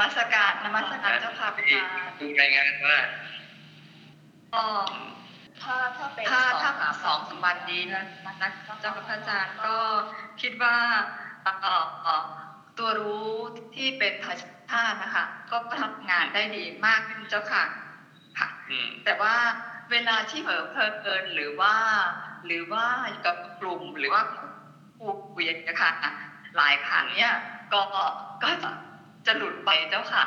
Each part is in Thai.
มัสการนมัสการเจ้าค่ะพระอาจารย์ดูรายงานว่าก็ถ้าถ้าเป็นถ้าสองถ้าสามสองสามวันนี้นะนะเจ้าค่ะพระอาจารย์ก็คิดว่าเอ่อเอ่อตัวรู้ที่เป็นธรรมชาตินะคะ ก็ทำงานได้ดีมากขึ้นเจ้าค่ะค่ะอืมแต่ว่าเวลาที่เผลอเพลินหรือว่า หรือว่าอยู่กับกลุ่มหรือว่าผู้คุยกันค่ะหลายครั้งเนี่ยก็ก็จะ จะหลุดไปเจ้าค่ะ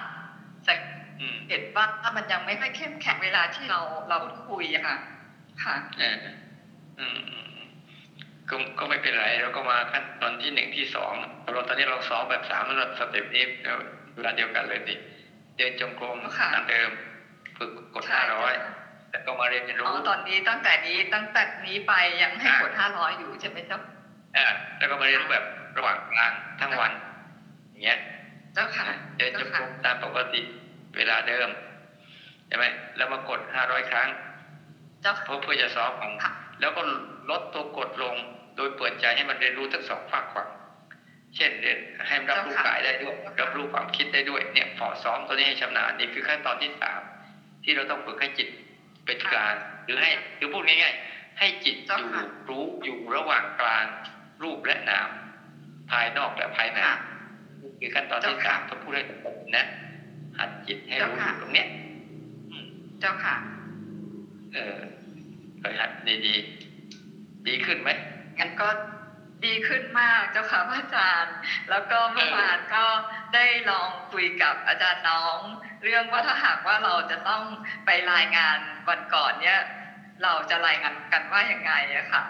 สังอืมเห็นว่ามันยังไม่ค่อยเข้มแข็งเวลาที่เราเราพูดคุยอะค่ะ ค่ะเอออืมอืมอืมก็ก็ไม่เป็นไรเราก็มาขั้นตอนที่หนึ่งที่สองเราตอนนี้เราซ้อมแบบสามระดับสเต็ปนี้เวลาเดียวกันเลยสิเดินจงกรมค่ะตามเดิมฝึกกดใช่ห้าร้อยแต่ก็มาเรียนอ๋รู้อตอนนี้ตั้งแต่นี้ตั้งแต่นี้ไปยังให้อะกดห้าร้อยอยู่ใช่ไหมเจ้าอ่าแล้วก็มาเรียนรู้แบบระหว่างกลางทั้งวันอย่างเงี้ย เจ้าค่ะเดินจเจ้างกค่ะรมตามปกติ เวลาเดิมใช่ไหมแล้วมากดห้าร้อยครั้งเจ้าเพค่ะราะเพื่อจะซ้อมของค่ะแล้วก็ลดตัวกดลงโดยเปิดใจให้มันเรียนรู้ทั้งสองฝากฝั่งเช่นเรียนให้มันรับรู้กายได้ด้วยรับรู้ความคิดได้ด้วย เนี่ยพอซ้อมตัวนี้ให้ชำนาญนี่คือขั้นตอนที่สามที่เราต้องฝึกให้จิตเป็นกลางหรือให้หรือพูดง่ายๆให้จิตอยู่รู้อยู่ระหว่างกลางรูปและนามภายนอกและภายใน ค่ะนี่คือขั้นตอนที่สามถ้าพูดให้ตรงๆนะหัดจิตให้รู้อยู่ตรงเนี้ยอืมเจ้าค่ะ เออเคยหัดดีๆดีขึ้นไหมงั้นก็ดีขึ้นมากเจ้าค่ะพระอาจารย์ แล้วก็เมื่อวานก็ได้ลองคุยกับอาจารย์น้อง เรื่องว่าถ้าหากว่าเราจะต้องไปรายงานวันก่อนเนี่ย เราจะรายงานกันว่ายังไงอะค่ะ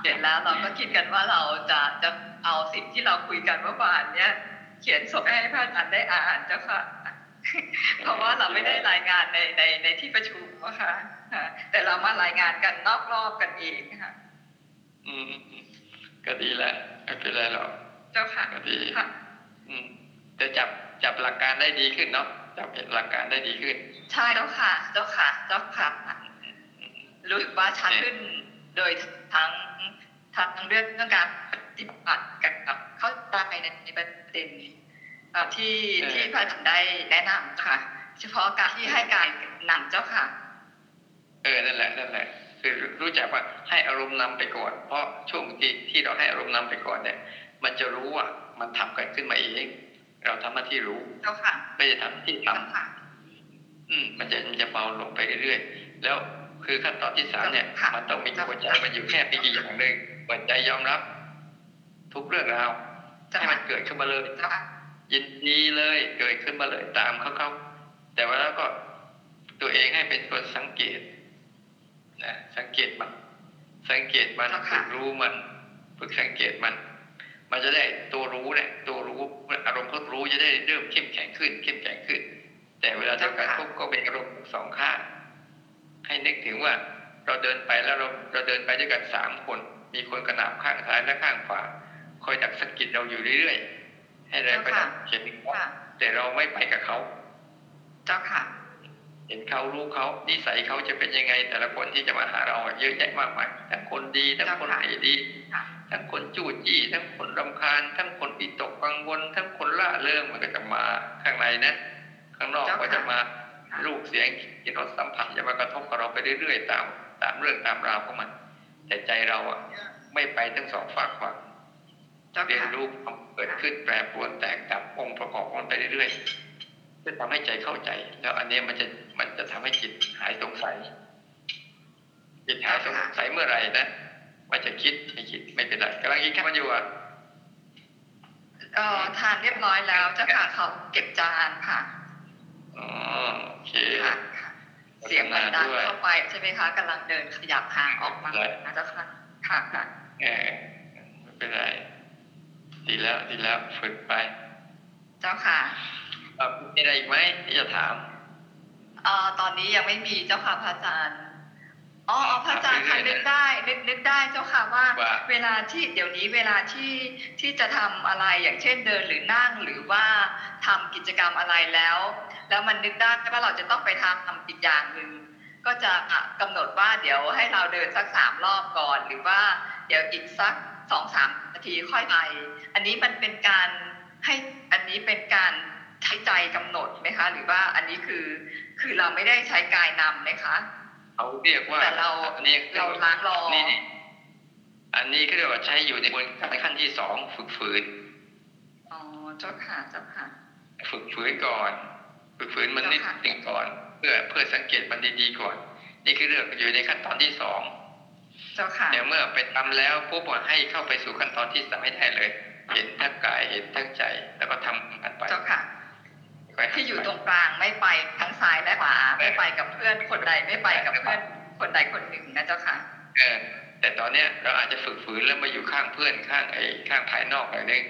เสร็จแล้วเราก็คิดกันว่าเราจะจะเอาสิ่งที่เราคุยกันเมื่อวานเนี่ย เขียนส่งให้พระอาจารย์ได้อ่านเจ้าค่ะ เพราะว่าเราไม่ได้รายงานในในในที่ประชุมอะค่ะค่ะแต่เรามารายงานกันนอกรอบกันเองค่ะ อืมอืมก็ดีแล้วไม่เป็นไรหรอกเจ้าค่ะก็ดีค่ะอืมแต่จับจับหลักการได้ดีขึ้นเนาะจับหลักการได้ดีขึ้น ใช่เจ้าค่ะ เจ้าค่ะ เจ้าค่ะรู้สึกว่าชัดขึ้นโดยทั้ง ทั้งเรื่องเรื่องการปฏิบัติกับเข้าใจในประเด็นเอ่อที่เออที่พระอาจารย์ได้แนะนำค่ะ เฉพาะการที่ให้การนำเจ้าค่ะ เออนั่นแหละนั่นแหละคือรู้จักว่าให้อารมณ์นำไปก่อน เพราะช่วงที่ที่เราให้อารมณ์นำไปก่อนเนี่ย มันจะรู้ว่ามันทำกันขึ้นมาเอง เราทำหน้าที่รู้เจ้าค่ะไม่ได้ทำที่ทำเจ้าค่ะอืม มันจะมันจะเบาลงไปเรื่อยๆแล้วคือขั้นตอนที่สามเนี่ยค่ะมันต้องมีหัวใจมันอยู่แค่ไม่กี่อย่างหนึ่ง หัวใจยอมรับ ทุกเรื่องราวเจ้าให้ค่ะมันเกิดขึ้นมาเลยเจ้าค่ะยินดีเลยเกิดขึ้นมาเลยตามเขาเขาแต่ว่าแล้วก็ตัวเองให้เป็นคนสังเกตนะสังเกตมันสังเกตมันฝึกรู้มันฝึกสังเกตมัน มันจะได้ตัวรู้เนี่ยตัวรู้อารมณ์ก็รู้จะได้เริ่มเข้มแข็งขึ้น เข้มแข็งขึ้น แต่เวลาเดียวกันปุ๊บก็เป็นอารมณ์สองข้างให้นึกถึงว่าเราเดินไปแล้วเราเราเดินไปด้วยกันสามคน มีคนกระหน่ำข้างซ้ายและข้างขวาคอยดักสะกิดเราอยู่เรื่อยๆ ให้เราไปดักเห็นเขาค่ะแต่เราไม่ไปกับเขา เจ้าค่ะ เห็นเขารู้เขานิสัยเขาจะเป็นยังไง แต่ละคนที่จะมาหาเราอะเยอะแยะมากมายทั้งคนดีทั้งคนเจ้าค่ะไม่ดีค่ะทั้งคนจู้จี้ทั้งคนรำคาญ ทั้งคนวิตกกังวล ทั้งคนล่าเริงมันก็จะมาข้างในนะ ข้างนอกเจ้าค่ะก็จะมารูปเสียงกลิ่นรสสัมผัสจะมากระทบกับเราไปเรื่อยๆตาม ตามเรื่องตามราวของมัน แต่ใจเราอะไม่ไปทั้งสองฝากฝั่งเจ้าเรียนค่ะรู้ความเกิดขึ้นแปรปรวนแตกดับองค์ประกอบของมันไปเรื่อยๆจะทำให้ใจเข้าใจ แล้วอันเนี้ยมันจะมันจะทำให้จิตหายสงสัยจิตหายสงสัยเมื่อไหร่นะว่าจะคิดไม่คิดไม่เป็นไรกำลังคิดแค่มันอยู่อะเอ่อทานเรียบร้อยแล้วเจ้าค่ะเขาเก็บจานค่ะอ๋อโอเคค่ะค่ะ เสียงมันดังเข้าไปใช่ไหมคะกำลังเดินขยับห่างออกมานะเจ้าค่ะค่ะค่ะเออไม่เป็นไรดีแล้วดีแล้วฝึกไป เจ้าค่ะเอ่อมีอะไรอีกไหมที่จะถามเอ่อตอนนี้ยังไม่มีเจ้าค่ะพระอาจารย์ อ๋ออ๋อพระอาจารย์ครัค่ะบนึกได้นึกนึกได้เจ้าค่ะว่าว่า เวลาที่เดี๋ยวนี้เวลาที่ที่จะทำอะไรอย่างเช่นเดินหรือนั่งหรือว่าทำกิจกรรมอะไรแล้ว แล้วมันนึกได้ว่าเราจะต้องไปทำทำอีกอย่างหนึ่งก็จะกำหนดว่าเดี๋ยวให้เราเดินสักสามรอบก่อน หรือว่าเดี๋ยวอีกสักสองสามนาทีค่อยไป อันนี้มันเป็นการให้อันนี้เป็นการช้ใจกำหนดไหมคะ หรือว่าอันนี้คือคือเราไม่ได้ใช้กายนำไหมคะ เขาเรียกว่าแต่เราอันนี้เราล้างรอนี่นี่อันนี้เขาเรียกว่าใช้อยู่ในกระบวนการขั้นที่สองฝึกฝืนอ๋อเจ้าค่ะเจ้าค่ะ ฝึกฝืนก่อน ฝึกฝืนมันนิดเจ้าค่ะหนึ่งก่อน เพื่อเพื่อสังเกตมันดีๆก่อน นี่คือเรื่องอยู่ในขั้นตอนที่สองเจ้าค่ะแต่เมื่อไปทำแล้วปุ๊บว่าให้เข้าไปสู่ขั้นตอนที่สามให้ได้เลย เห็นทั้งกายเห็นทั้งใจแล้วก็ทำกันไปเจ้าค่ะค่ๆ ที่อยู่ตรงกลางไม่ไปทั้งซ้ายและขวาไม่ไปกับเพื่อนคนใดไม่ไปกับเพื่อนคนใดคนหนึ่งนะเจ้าค่ะเออแต่ตอนเนี้ยเราอาจจะฝึกฝืนแล้วมาอยู่ข้างเพื่อนข้างไอ้ข้างภายนอกหน่อยนึง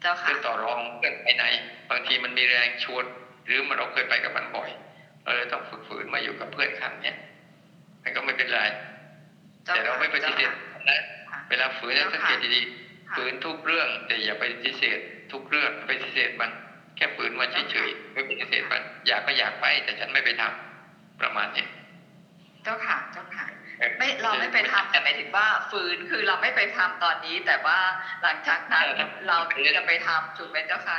เจ้าเพื่ค่ะอต่อรองเพื่อนภายใน บางทีมันมีแรงชวน หรือมันเราเคยไปกับมันบ่อยเราเลยต้องฝึกฝืนมาอยู่กับเพื่อนข้างเนี้ยมันก็ไม่เป็นไรเจ้าแต่เราค่ะไม่ปฏิเสธนะค่ะเวลาฝืนเนี่ยสังเกตดีค่ะๆฝืนทุกเรื่องแต่อย่าไปปฏิเสธทุกเรื่องไปปฏิเสธมัน แค่ฝืนมันเฉยๆไม่ปฏิเสธมันอยากก็อยากไป แต่ฉันไม่ไปทำประมาณนี้เจ้าค่ะเจ้าค่ะไม่เราไม่ไปทำแต่หมายถึงว่าฝืนคือเราไม่ไปทำตอนนี้ แต่ว่าหลังจากนั้นเราจะไปทำถูกไหมเจ้าค่ะ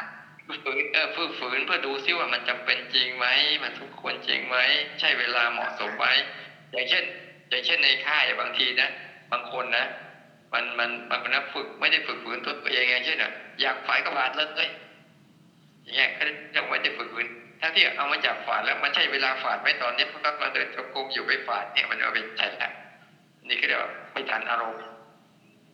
ฝืนเออฝึกฝืนเพื่อดูซิว่ามันจำเป็นจริงไหมมันสมควรจริงไหมใช่เวลาเหมาะสมไหมอย่างเช่น อย่างเช่นในค่ายบางทีนะ บางคนนะ มันมันบางคนนะฝึกไม่ได้ฝึกฝืนตัวเองอย่างเช่นอะอยากฝ่ายกบาดเลย อย่างเงี้ยเขายังไม่ได้ฝึกฝืนทั้งที่เอามาจากฝาดแล้วมันใช่เวลาฝาดไหมตอนนี้เพราะเราเดินจงกรมอยู่ไปฝาดเนี่ยมันเอาไปใช่แล้วนี่ก็เรียกว่าไม่ทันอารมณ์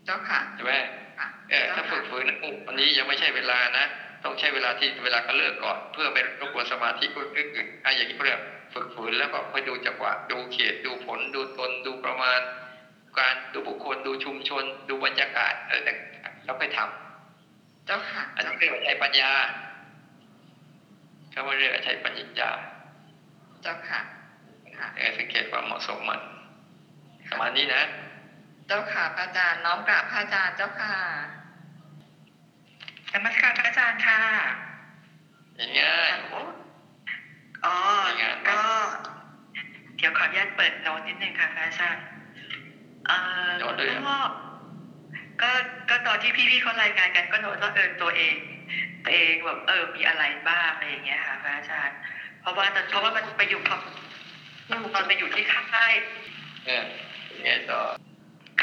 เจ้าค่ะใช่ไหมค่ะเออถ้าฝึกฝืนนะอุ๊ยวันนี้ยังไม่ใช่เวลานะต้องใช้เวลาที่เวลาก็เลิกก่อน เพื่อไม่รบกวนสมาธิคนอื่นๆอะอย่างนี้เขาเรียกฝึกฝืนแล้วก็ไปดูจังหวะดูเขตดูผลดูตนดูประมาณ การดูบุคคลดูชุมชน ดูบรรยากาศอะไรต่างๆแล้วไปทำเจ้าค่ะอันเจ้านี้เรียกว่าใช้ปัญญา เขาเรียกว่าใช้ปัญญาเจ้าค่ะค่ะเออสังเกตความเหมาะสมมันประมาณนี้นะ เจ้าค่ะพระอาจารย์น้อมกราบพระอาจารย์เจ้าค่ะนมัสการพระอาจารย์ค่ะอย่างง่ายอ๋อยังไงก็ เดี๋ยวขออนุญาตเปิดโน้ตนิดนึงค่ะพระอาจารย์เอ่อโน้ตเลยครับก็ก็ก็ตอนที่พี่ๆเขารายงานกันก็โน้ตว่าเออตัวเอง ตัวเองแบบเออมีอะไรบ้างอะไรอย่างเงี้ยค่ะพระอาจารย์ เพราะว่าตอนเพราะว่ามันไปอยู่พอตอนไปอยู่ที่ค่ายเออยังไงต่อ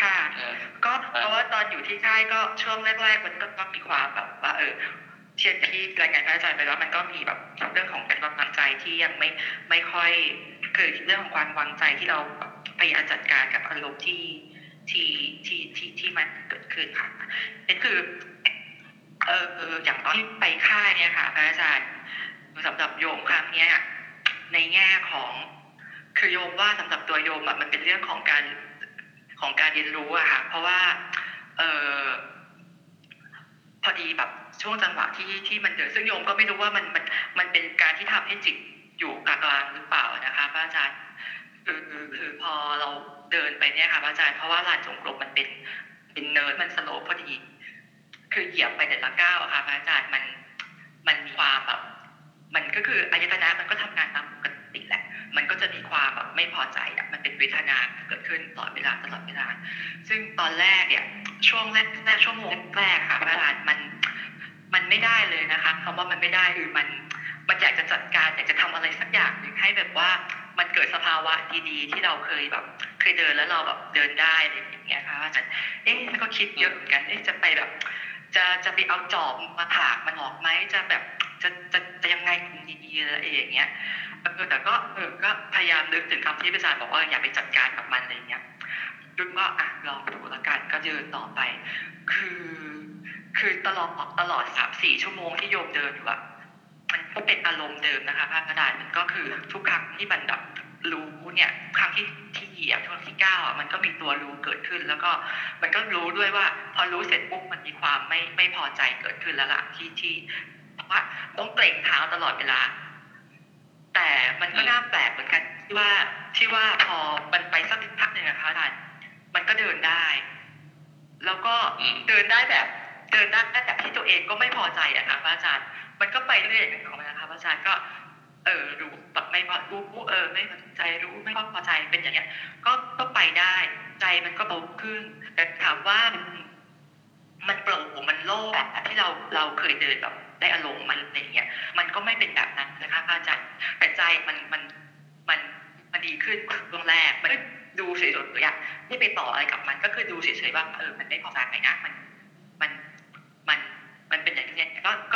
ค่ะเออก็เพราะว่าตอนอยู่ที่ค่ายก็ช่วงแรกๆมันก็ก็มีความแบบว่าเออเช่นที่รายงานพระอาจารย์ไปแล้วมันก็มีแบบเรื่องของการวางใจที่ยังไม่ไม่ค่อยคือเรื่องของความวางใจที่เราพยายามจัดการกับอารมณ์ที่ที่ที่ที่ที่มันเกิดขึ้นค่ะเป็นคือ เอออออย่างตอนที่ไปค่ายเนี่ยค่ะพระอาจารย์สำหรับโยมครั้งเนี้ยในแง่ของคือโยมว่าสำหรับตัวโยมอะมันเป็นเรื่องของการของการเรียนรู้อะค่ะ เพราะว่าเออพอดีแบบช่วงจังหวะที่ที่มันเดินซึ่งโยมก็ไม่รู้ว่ามันมันมันเป็นการที่ทำให้จิตอยู่กลางๆหรือเปล่านะคะพระอาจารย์คือคือคือพอเราเดินไปเนี่ยค่ะพระอาจารย์เพราะว่าลานจงกรมมันเป็นเป็นเนินมันสโลปพอดี คือเหยียบไปแต่ละก้าวค่ะพระอาจารย์มันมันมีความแบบ มันก็คืออายตนะมันก็ทำงานตามปกติแหละ มันก็จะมีความแบบไม่พอใจอะมันเป็นเวทนาเกิดขึ้นตลอดเวลาตลอดเวลา ซึ่งตอนแรกเนี่ยช่วงแรกแรกชั่วโมงแรกค่ะพระอาจารย์มันมันไม่ได้เลยนะคะคำว่ามันไม่ได้คือมันมันอยากจะจัดการอยากจะทำอะไรสักอย่างหนึ่งให้แบบว่ามันเกิดสภาวะดีๆ ที่เราเคยแบบ เคยเดินแล้วเราแบบเดินได้อะไรอย่างเงี้ยค่ะอาจารย์เอ๊ะก็คิดเยอะเหมือนกันเอ๊ะจะไปแบบ จะจะไปเอาจอบมาถากมันออกไหมจะแบบจะจะจะยังไงดีๆอะไรอย่างเงี้ยเออแต่ก็เออก็พยายามนึกถึงคำที่อาจารย์บอกว่าอย่าไปจัดการกับมันอะไรเงี้ยยุนก็อะลองดูแล้วกันก็เดินต่อไป คือ คือตลอดตลอดสามสี่ชั่วโมงที่โยมเดินอยู่อะมันก็เป็นอารมณ์เดิมนะคะพระอาจารย์มันก็คือทุกครั้งที่มันแบบรู้เนี่ยครั้งที่ที่ เหยียบครั้งที่เก้าอะมันก็มีตัวรู้เกิดขึ้น แล้วก็มันก็รู้ด้วยว่า พอรู้เสร็จปุ๊บมันมีความไม่ไม่พอใจเกิดขึ้นแล้วล่ะที่ที่เพราะว่าต้องเกรงเท้าตลอดเวลา แต่มันก็น่าแปลกเหมือนกันที่ว่าที่ว่าพอมันไปสักพักหนึ่งอะคะอาจารย์มันก็เดินได้ แล้วก็อืมเดินได้แบบ เดินได้แบบที่ตัวเองก็ไม่พอใจอะค่ะพระอาจารย์ มันก็ไปเรื่อยๆของมันนะคะพระอาจารย์ก็ เออรู้แบบไม่พอรู้เออไม่พอใจรู้ไม่พอใจเป็นอย่างเงี้ย ก็ก็ไปได้ใจมันก็เบาขึ้น แต่ถามว่ามันมันโปร่งมันโล่งแบบที่เราเราเคยเดินแบบได้อารมณ์มันอะไรอย่างเงี้ย มันก็ไม่เป็นแบบนั้นนะคะพระอาจารย์แต่ใจมันมันมันมันดีขึ้นกว่าช่วงแรกมันดูเฉยๆอะไม่ไปต่ออะไรกับมัน ก็คือดูเฉยๆว่าเออมันไม่พอใจนะมันมันมันมันเป็นอย่างนี้ก็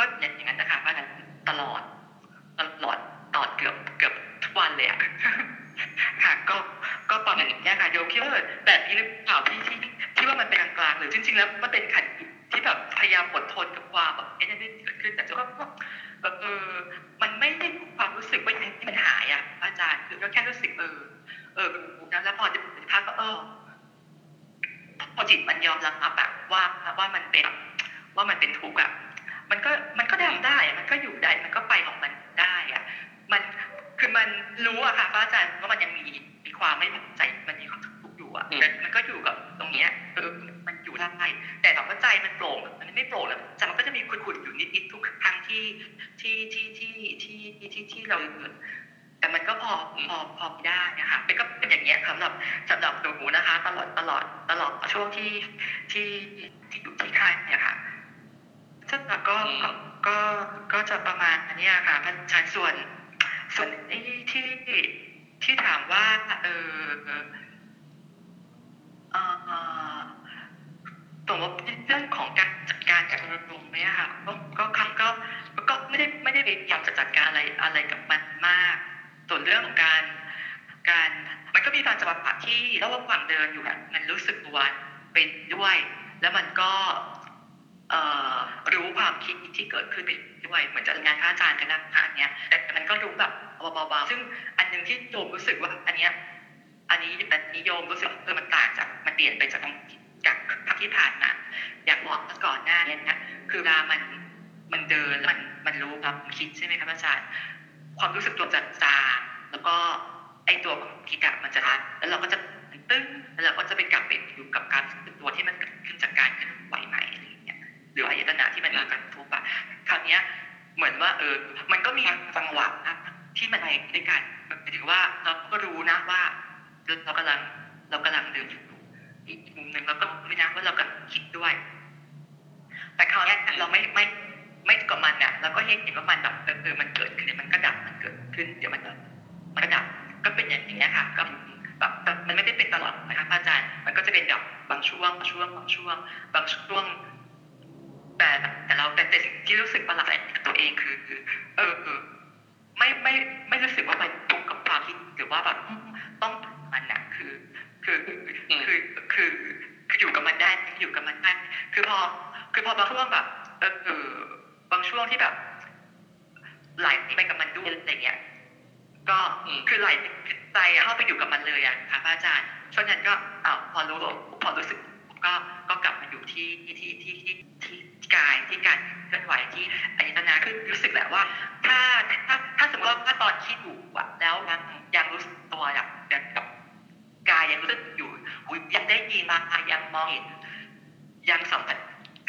ที่ผ่านมาอยางบอกเมื่อก่อนหน้านี้นะคือเวลามันมันเดินมันมันรู้ความคิดใช่ไหมครับอาจารย์ความรู้สึกตัวจะจางแล้วก็ไอตัวความคิดอะมันจะรัดแล้วเราก็จะตึ้งแล้วเราก็จะไปกลับไปอยู่กับการตัวที่มันเกิดขึ้นจากการเคลื่อนไหวใหม่อะไรอย่างเงี้ยหรืออายตนะที่มันมีการทุบอะคราวเนี้ยเหมือนว่าเออมันก็มีจังหวะนะที่มันไปด้วยกันหมายถึงว่าเราก็รู้นะว่าเรากำลังเรากำลังเดินอยู่ อีกมุมหนึ่งเราก็ไม่นะว่าเรากำลังคิดด้วย แต่คราวเนี้ยเราไม่ไม่ไม่กับมันอะแล้วก็เห็นเห็นว่ามันแบบเออเออมันเกิดขึ้นเดี๋ยวมันก็ดับมันเกิดขึ้นเดี๋ยวมันก็มันก็ดับก็เป็นอย่างนี้ยค่ะ ก็แบบแต่มันไม่ได้เป็นตลอดนะคะพระอาจารย์ มันก็จะเป็นดับบางช่วงบางช่วงบางช่วง บางช่วง แต่แต่เราแต่แต่สิ่งที่รู้สึกประหลาดกับตัวเองคือคือเออเออไม่ไม่ไม่รู้สึกว่ามันตรงกับความคิดหรือว่าแบบต้องมันอะคือ คือคือคือคืออยู่กับมันได้อยู่กับมันได้คือพอ คือพอบางช่วงแบบเออเออบางช่วงที่แบบไหลไปกับมันด้วยอะไรเงี้ยก็อืมคือไหลใจอะเข้าไปอยู่กับมันเลยอะค่ะพระอาจารย์ช่วงนั้นก็อ้าวพอรู้พอรู้สึกก็ก็กลับมาอยู่ที่ที่ที่ที่ที่ที่กายที่การเคลื่อนไหวที่อายตนะคือรู้สึกแหละว่า ถ้าถ้าถ้าสมมติว่าถ้าตอนที่อยู่อะแล้วยังยังรู้สึกตัวอะยังกับ กายยังรู้สึกอยู่อุ๊ยยังได้ยินมายังมองเห็น ยังสัมผัส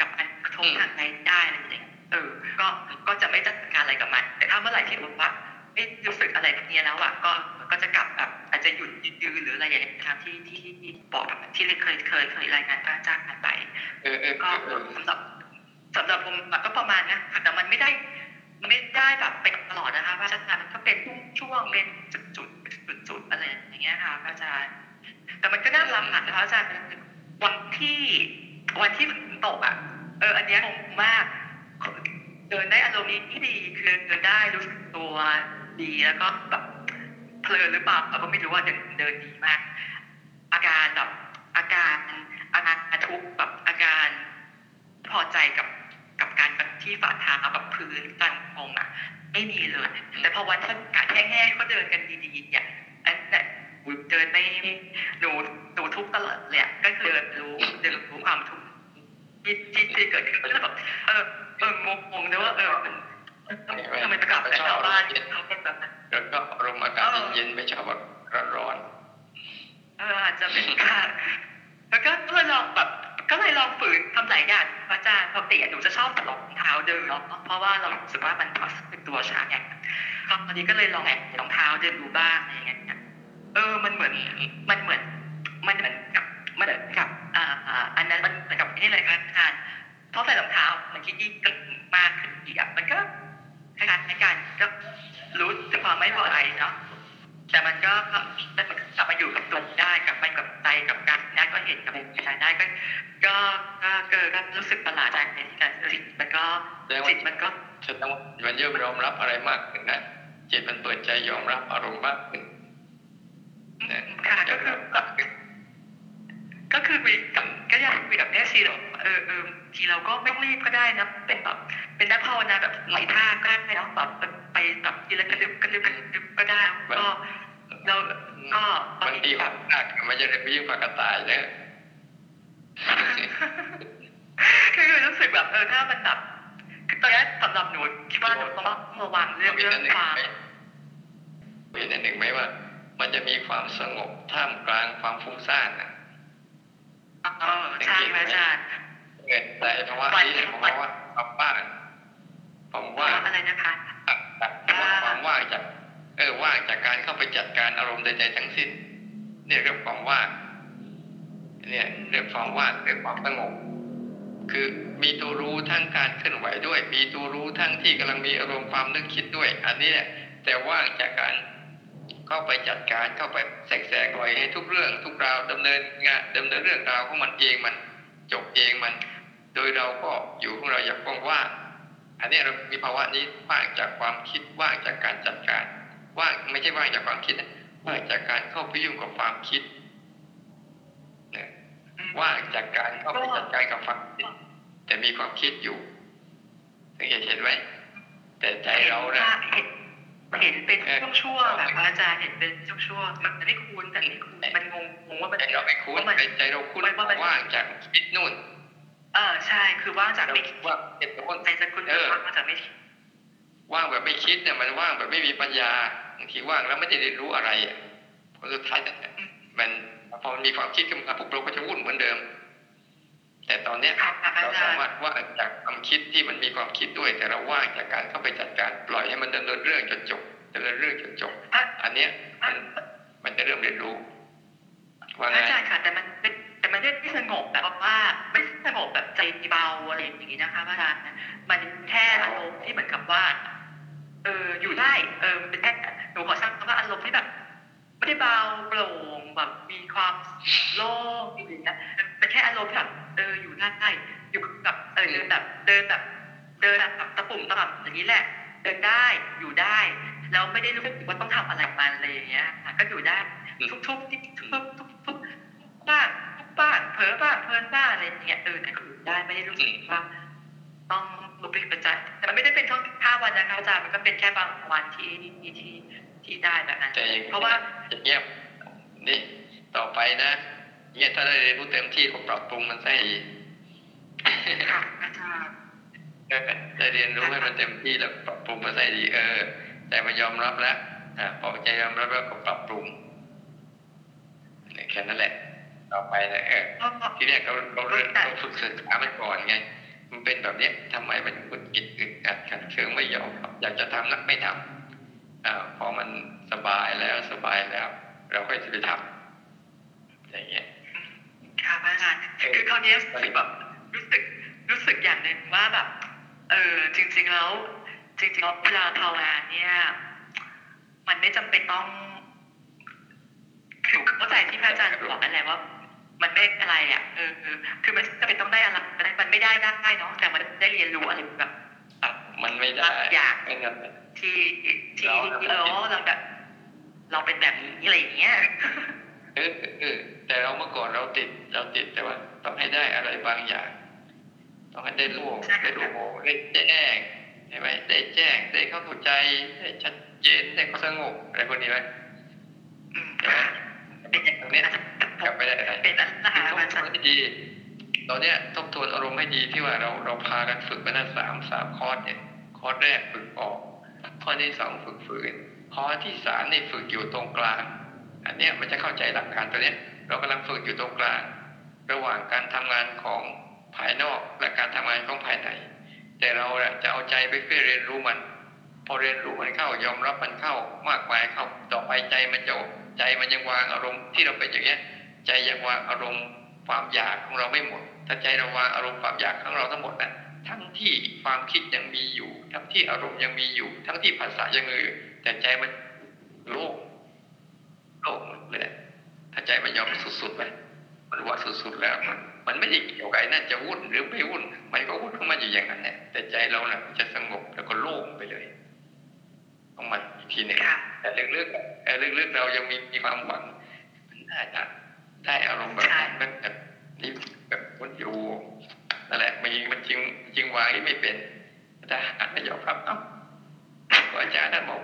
กับมันกระทบทางในได้อะไรอย่างเงี้ยเออ ก็ก็จะไม่จัดการอะไรกับมัน แต่ถ้าเมื่อไหร่ที่รู้ว่าไม่รู้สึกอะไรพวกนี้แล้วอะก็ก็จะกลับแบบอาจจะหยุดยืนหรืออะไรอย่างเงี้ยนะครับที่ที่ที่ที่บอกแบบที่เคยเคยเคยรายงานพระอาจารย์กันไปเออเออก็เออสำหรับสำหรับผมก็ประมาณนะแต่มันไม่ได้มัน ไม่ได้แบบเป็นตลอดนะคะพระอาจารย์มันก็เป็นช่วงๆเป็นจุดจุดจุดจุดๆอะไรอย่างเงี้ยค่ะพระอาจารย์ แต่มันก็น่าลำหัดนะคะอาจารย์วันที่วันที่ฝนตกอะเอออันเนี้ยงงมากเดินได้อารมณ์ที่ดีคือเดินได้รู้สึกตัวดีแล้วก็แบบเพลินหรือเปล่าเราก็ไม่รู้ว่าเดินเดินดีมาก อาการแบบอาการอาการทุกข์แบบอาการพอใจกับกับการแบบ ที่ฝ่าเท้ากับพื้นกลางพงอะ ไม่มีเลย แต่พอวันที่อากาศแห้งๆก็เดินกันดีๆเนี่ยอันนั้นอุ๊ยเดินไม่หนูหนูทุกข์ตลอดเลยอะก็คือเดินรู้เดินรู้ความทุกข์ที่ที่ที่เกิดขึ้นแล้วแบบเออเอองงงๆนะว่าเออมันทำไมไปกลับแต่ชาวบ้านเขาเป็นแบบนั้นแล้วก็อารมณ์อากาศเย็นๆไม่ชอบแบบร้อนเอออาจจะเป็นการแล้วก็ก็เลยลองแบบ ก็เลยลองฝืนทำหลายอย่างพระอาจารย์ปกติหนูจะชอบถลกรองเท้าเดินเนาะเพราะว่าเรารู้สึกว่ามันพักเป็นตัวช้าเนี่ยคราวนี้ก็เลยลองแอบรองเท้าเดินดูบ้างอะไรอย่างเงี้ยเออมันเหมือนมันเหมือนมันเหมือนกับมันเหมือนกับอ่าอันนั้นมันเหมือนกับนี่เลยครับอาจารย์เพราะใส่รองเท้ามันคิดยิ่งเกิดมากขึ้นอีกอะมันก็คล้ายายๆกันก็รู้ถึงความไม่พอใจเนาะ แต่มันก็แต่มันกลับมาอยู่กับตัวได้กลับมากับใจกับการได้ก็เห็นกับใจได้ก็ ก็ก็เกิดก็รู้สึกประหลาดใจในที่การจิตมันก็แสดงจิว่าตมันก็แสดงว่ามันย่อมยอมรับอะไรมากขึ้นนะจิตมันเปิดใจยอมรับอารมณ์มากขึ้นนะค่ะก็คือแบบก็คือคุยกับก็อยากคุยกับแม่ชีหรอกเออเออทีเราก็ไม่ต้องรีบก็ได้นะ เป็นแบบเป็นนักภาวนาแบบไหลท่าก็ได้เนาะแบบไปแบบทีละกระดึบกระดึบกระดึบก็ได้ก็ เราก็บางทีความหนักมันจะเรียกว่ายิ่งกว่ากระต่ายเนอะคือรู้สึกแบบเออถ้ามันแบบคือตอนนี้สำหรับหนูคิดว่าเราต้องระวังเรื่องเห็นเรื่อัอนงหนึ่คงวามไหมเห็นอันหนึ่งไหมว่า มันจะมีความสงบท่ามกลางความฟุ้งซ่านนะเออใช่ไหมอาจารย์เกิดแต่ภาวะนี้เนี่ยผมว่าความว่างผมว่าอะไรนะคะความว่างจากเออว่างจากการเข้าไปจัดการอารมณ์ใดๆทั้งสิ้น เนี่ยเรื่องความว่างเนี่ยเรื่องความว่างเรื่องความสงบคือมีตัวรู้ทั้งการเคลื่อนไหวด้วย มีตัวรู้ทั้งที่กำลังมีอารมณ์ความนึกคิดด้วย อันนี้แหละแต่ว่างจากการเข้าไปจัดการเข้าไปแทรกแซงปล่อยให้ทุกเรื่อง ทุกราวดำเนินงานดำเนินเรื่องราวของมันเองมันจบเองมัน โดยเราก็อยู่ของเราอย่างว่างอันนี้เรามีภาวะนี้ว่างจากความคิดว่างจากการจัดการ ว่างไม่ใช่ว่างจากความคิดนะว่างจากการเข้าไปยุ่งกับความคิดนะว่างจากการเข้าไปจัดการกับความคิดแต่มีความคิดอยู่สังเกตเห็นไหมแต่ใจเรานะเห็นเห็นเป็นช่วงๆแบบอาจารย์เห็นเป็นช่วงๆมันไม่คุ้นแต่ไม่คุ้นมันงงงงว่ามันใจเราไม่คุ้นว่ามันใจเราคุ้นว่ามันว่างจากคิดนู่น เออใช่คือว่างจากเราไม่คิดว่างเห็นคนใจจะคุ้นคือว่างจากไม่คิด ว่างแบบไม่คิดเนี่ยมันว่างแบบไม่มีปัญญาบางทีว่างแล้วไม่ได้เรียนรู้อะไรอะผลสุดท้ายเนี่ยมันพอมันมีความคิดขึ้นมาปุ๊บเราก็จะวุ่นเหมือนเดิม แต่ตอนเนี้ยครับอาเราจาสารย์มารถว่างจากความคิดที่มันมีความคิดด้วย แต่เราว่างจากการเข้าไปจัดการปล่อยให้มันดำเนินเรื่องจนจบดำเนินเรื่องจนจบอันเนี้ยมันมันจะเริ่มเรียนรู้ว่าไงอาจารย์ค่ะแต่มันแต่มันไม่ได้สงบแบบว่าไม่สงบแบบใจเบาอะไรอย่างนี้นะคะอาจารย์มันแค่อารมณ์ที่เหมือนกับว่า เอออยู่ได้เออเป็นแค่หนูขอใช้คำว่าอารมณ์ที่แบบไม่ได้เบาโปร่งแบบมีความโล่งอย่างเงี้ยเป็นแค่อารมณ์ที่แบบเอออยู่ได้อยู่กับเออเดินแบบเดินแบบเดินแบบตะปุ่มตะแบบอย่างนี้แหละ เดินได้อยู่ได้แล้วไม่ได้รู้สึกว่าต้องทำอะไรมันอะไรอย่างเงี้ยค่ะก็อยู่ได้ทุกทุกทุกทุกทุกทุกบ้านทุกบ้านเผลอบ้านเพลินบ้านอะไรอย่างเงี้ยเออแต่ก็อยู่ได้ไม่ได้รู้สึกว่าต้อง รูปประจำแต่มันไม่ได้เป็นช่วงห้าวันนะคะอาจารย์มันก็เป็นแค่บางวันที่ที่ที่ที่ได้แบบนั้นเพราะว่าเงี้ยนี่ต่อไปนะเนี่ยถ้าได้เรียนรู้เต็มที่ก็ปรับปรุงมันให้ดีค่ะอาจารย์ได้เรียนรู้ให้มันเต็มที่แล้วปรับปรุงมันซะให้ดีเออ แต่มายอมรับแล้วอ่าพอใจยอมรับแล้วก็ปรับปรุงแค่นั้นแหละ ต่อไปนะเออทีเนี้ยเราเราเราเราฝึกศึกษามันก่อนไง มันเป็นแบบเนี้ยทำไมมันกุดกิดอึดอัดขัดเคืองไม่ยอมทำอยากจะทำนักไม่ทำอ่าพอมันสบายแล้วสบายแล้ว เราก็จะไปทำอย่างเงี้ยค่ะอาจารย์คือคราวนี้รู้สึกแบบรู้สึกรู้สึกอย่างหนึ่งว่าแบบ เออจริง ๆแล้ว จริงๆแล้วเวลาภาวนาเนี่ย มันไม่จำเป็นต้องคือเข้าใจที่พระอาจารย์บอกนั่นแหละว่า มันไม่อะไรอะเออเออคือมันจะเป็นต้องได้อะไรมันไม่ได้ได้เนาะแต่มันได้เรียนรู้อะไรแบบมันไม่ได้อยากไม่งั้นที่ที่เราเราแบบเราเป็นแบบนี้อะไรอย่างเงี้ยเออเออแต่เราเมื่อก่อนเราติดเราติดแต่ว่า ต้องให้ได้อะไรบางอย่าง ต้องให้ได้รู้ใช่ค่ะได้รู้ได้แจ้งใช่ไหมได้แจ้งได้เข้าใจได้ชัดเจนได้สงบอะไรพวกนี้ไหมอืมค่ะเป็นอย่างตรงนี้เนี้ย กลับไปได้อะไรเป็นอันนะทคะบอาทจาวนรย์ให้ดีตอนเนี้ยทบทวนอารมณ์ให้ดีที่ว่าเราเราพากันฝึกมาตั้งสามสามคอร์สเนี่ยคอร์สแรกฝึกออกข้อที่สองฝึกฝืนข้อที่สามนี่ฝึกอยู่ตรงกลาง อันเนี้ยมันจะเข้าใจหลักการตัวเนี้ยเรากำลังฝึกอยู่ตรงกลาง ระหว่างการทำงานของภายนอกและการทำงานของภายในแต่เราน่ะจะเอาใจไปเพื่อเรียนรู้มัน พอเรียนรู้มันเข้ายอมรับมันเข้ามากมายเข้าต่อไปใจมันจะใจมันยังวางอารมณ์ที่เราเป็นอย่างเงี้ย ใจยังวางอารมณ์ความอยากของเราไม่หมด ถ้าใจเราวางอารมณ์ความอยากของเราทั้งหมดนะทั้งที่ความคิดยังมีอยู่ ทั้งที่อารมณ์ยังมีอยู่ ทั้งที่ภาษายังมีอยู่แต่ใจมันโล่งโล่งเลยถ้าใจมันยอมสุดๆไปมันว่าสุดๆแล้วมันมันไม่ได้เกี่ยวกับไอ้นั่นจะวุ่นหรือไม่วุ่น มันก็วุ่นของมันอยู่อย่างนั้นแหละแต่ใจเราเนี่ยมันจะสงบแล้วก็โล่งไปเลยต้องมาอีกทีหนึ่งค่ะแต่ลึกๆแต่ลึกๆเรายังมีมีความหวังมันน่าจะ ได้อารมณ์แบบนั้นแบบแบบนี้แบบคนอยู่นั่นแหละมีมันจริงจริงวางที่ไม่เป็นแต่หากไม่ยอมรับเอ้าก็อาจารย์ท่านบอก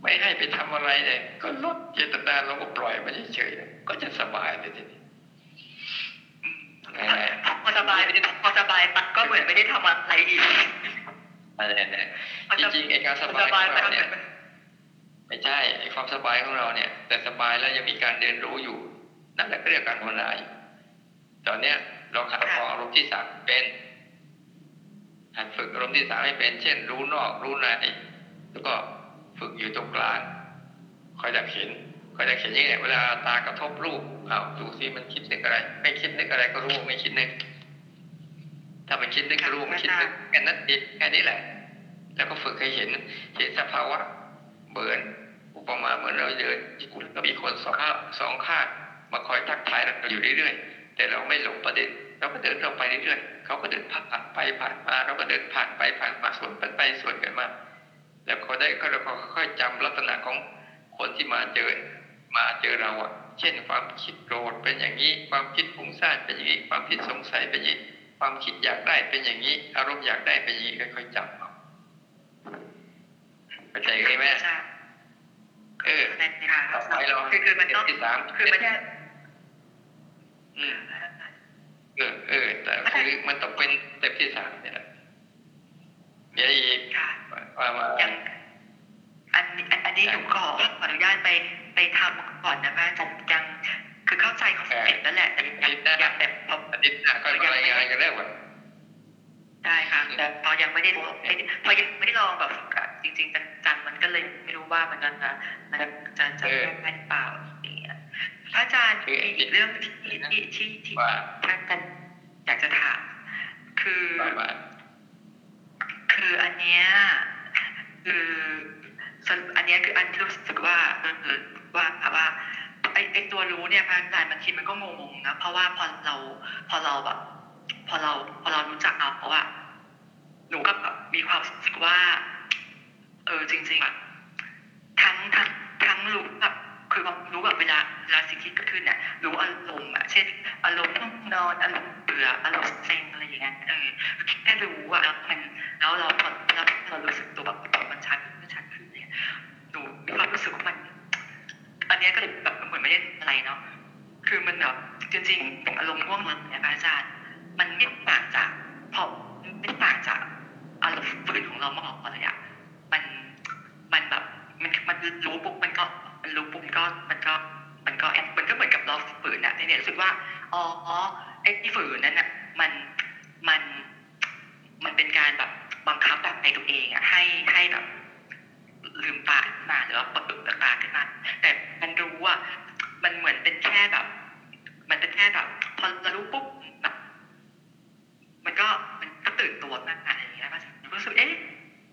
ไม่ให้ไปทำอะไรเลยก็ลดเจตนาเราก็ปล่อยมันเฉยๆก็จะสบายเลยทีนี้พอสบายพอสบายปั๊บก็เหมือนไม่ได้ทำอะไรอีกอะไรเนี่ยพอจริงๆไอ้การสพอบายสขบาอยงปั๊เราบเนี่ยไม่ใช่ไอ้ความสบายของเราเนี่ย แต่สบายแล้วยังมีการเรียนรู้อยู่ นั่นแหละก็เรียกการภาวนาอยู่ตอนเนี้ยเราหัดมองอารมณ์ที่สามเป็นหัดฝึกอารมณ์ที่สามให้เป็น เช่น รู้นอกรู้ในแล้วก็ฝึกอยู่ตรงกลางคอยจะเห็นคอยจะเห็นยังไงเวลาตากระทบรูปอ้าวดูซิมันคิดนึกอะไร ไม่คิดนึกอะไรก็รู้ไม่คิดนึกถ้ามันคิดนึกก็รู้ไม่คิดนึกแค่นั้นเองแค่นี้แหละ แล้วก็ฝึกให้เห็นเห็นสภาวะเบิร์นอุปมาเหมือนเราเดินก็มีคนสองข้างสองข้าง มาคอยทักทายเราอยู่เรื่อยๆ แต่เราไม่หลงประเด็น เราก็เดินเราไปเรื่อยๆ เขาก็เดินผ่านไปผ่านมา เราก็เดินผ่านไปผ่านมาสวนกันไปสวนกันมา แล้วเขาได้ก็เราก็ค่อยๆจำลักษณะของคนที่มาเจอ มาเจอเราอะ เช่น ความคิดโกรธเป็นอย่างนี้ ความคิดฟุ้งซ่านเป็นอย่างนี้ ความคิดสงสัยเป็นอย่างนี้ ความคิดอยากได้เป็นอย่างนี้ อารมณ์อยากได้เป็นอย่างนี้ค่อยๆจำเอาเข้าใจไหมใช่เออในค่ะต่อไปเราคือคือมันต้องที่สามคือมัน อืมเออเออ แต่คือมันต้องเป็นสเต็ปที่สามเนี่ยแหละมีอะไรอีกค่ะว่ามายังอันนี้อันอันนี้หนูขออนุญาตไปไปทำก่อนนะคะผมยังคือเข้าใจของเก็บแล้วแหละแต่ยังยังแบบพออาทิตย์หน้าก็มารายงานกันแล้วว่าได้ค่ะแต่พอยังไม่ได้ไม่ได้พอยังไม่ได้ลองแบบฝึกอะจริง ๆ จังๆมันก็เลยไม่รู้ว่ามันจะมันจะจะจะได้หรือเปล่า อางเงี้ยพระอาจารย์มีอีกเรื่องที่ที่ที่ที่าท่านกันอยากจะถามคือ คืออันเนี้ยคืออันเนี้ยคืออันที่รู้สึกว่าเออว่าว่าไอไอตัวรู้เนี่ยพระอาจารย์บางทีมันก็งงๆนะเพราะว่าพอเราพอเราแบบ พอเราพอเรารู้จักเอาเพราะว่าหนูก็แบบมีความรู้สึกว่า เออจริงๆอะทั้งทั้งทั้งรู้แบบ คือแบบรู้แบบเวลาเวลาสิ่งที่เกิดขึ้นเนี่ยรู้อารมณ์อะเช่นอารมณ์นอนอารมณ์เบื่ออารมณ์เซ็งอะไรอย่างเงี้ยเออแค่รู้อะแล้วมันแล้วเราพอแล้วเรารู้สึกตัวแบบมันชัดขึ้นชัดขึ้นเนี่ยหนูมีความรู้สึกว่ามัน อันนี้ก็เลยแบบเหมือนไม่ได้อะไรเนาะคือมันแบบจริงๆอารมณ์ง่วงนอนเนี่ยพระอาจารย์ มันไม่ต่างจากพอไม่ต่างจากอารมณ์ฝืนของเรามากเลยอะมันมันแบบมันมันรู้ปุ๊บมันก็ มันรู้ปุ๊บมันก็มันก็มันก็มันก็เหมือนกับเราฝืนอะในเนี่ยรู้สึกว่าอ๋ออ๋อไอ้ที่ฝืนนั้นอะมันมันมันเป็นการแบบบังคับแบบในตัวเองอะให้ให้แบบลืมตาขึ้นมาหรือว่าเปิดตาขึ้นมาแต่มันรู้ว่ามันเหมือนเป็นแค่แบบ มันเป็นแค่แบบพอเรารู้ปุ๊บแบบมันก็มันก็ตื่นตัวมากอะไรอย่างเงี้ยรู้สึกเอ๊ะ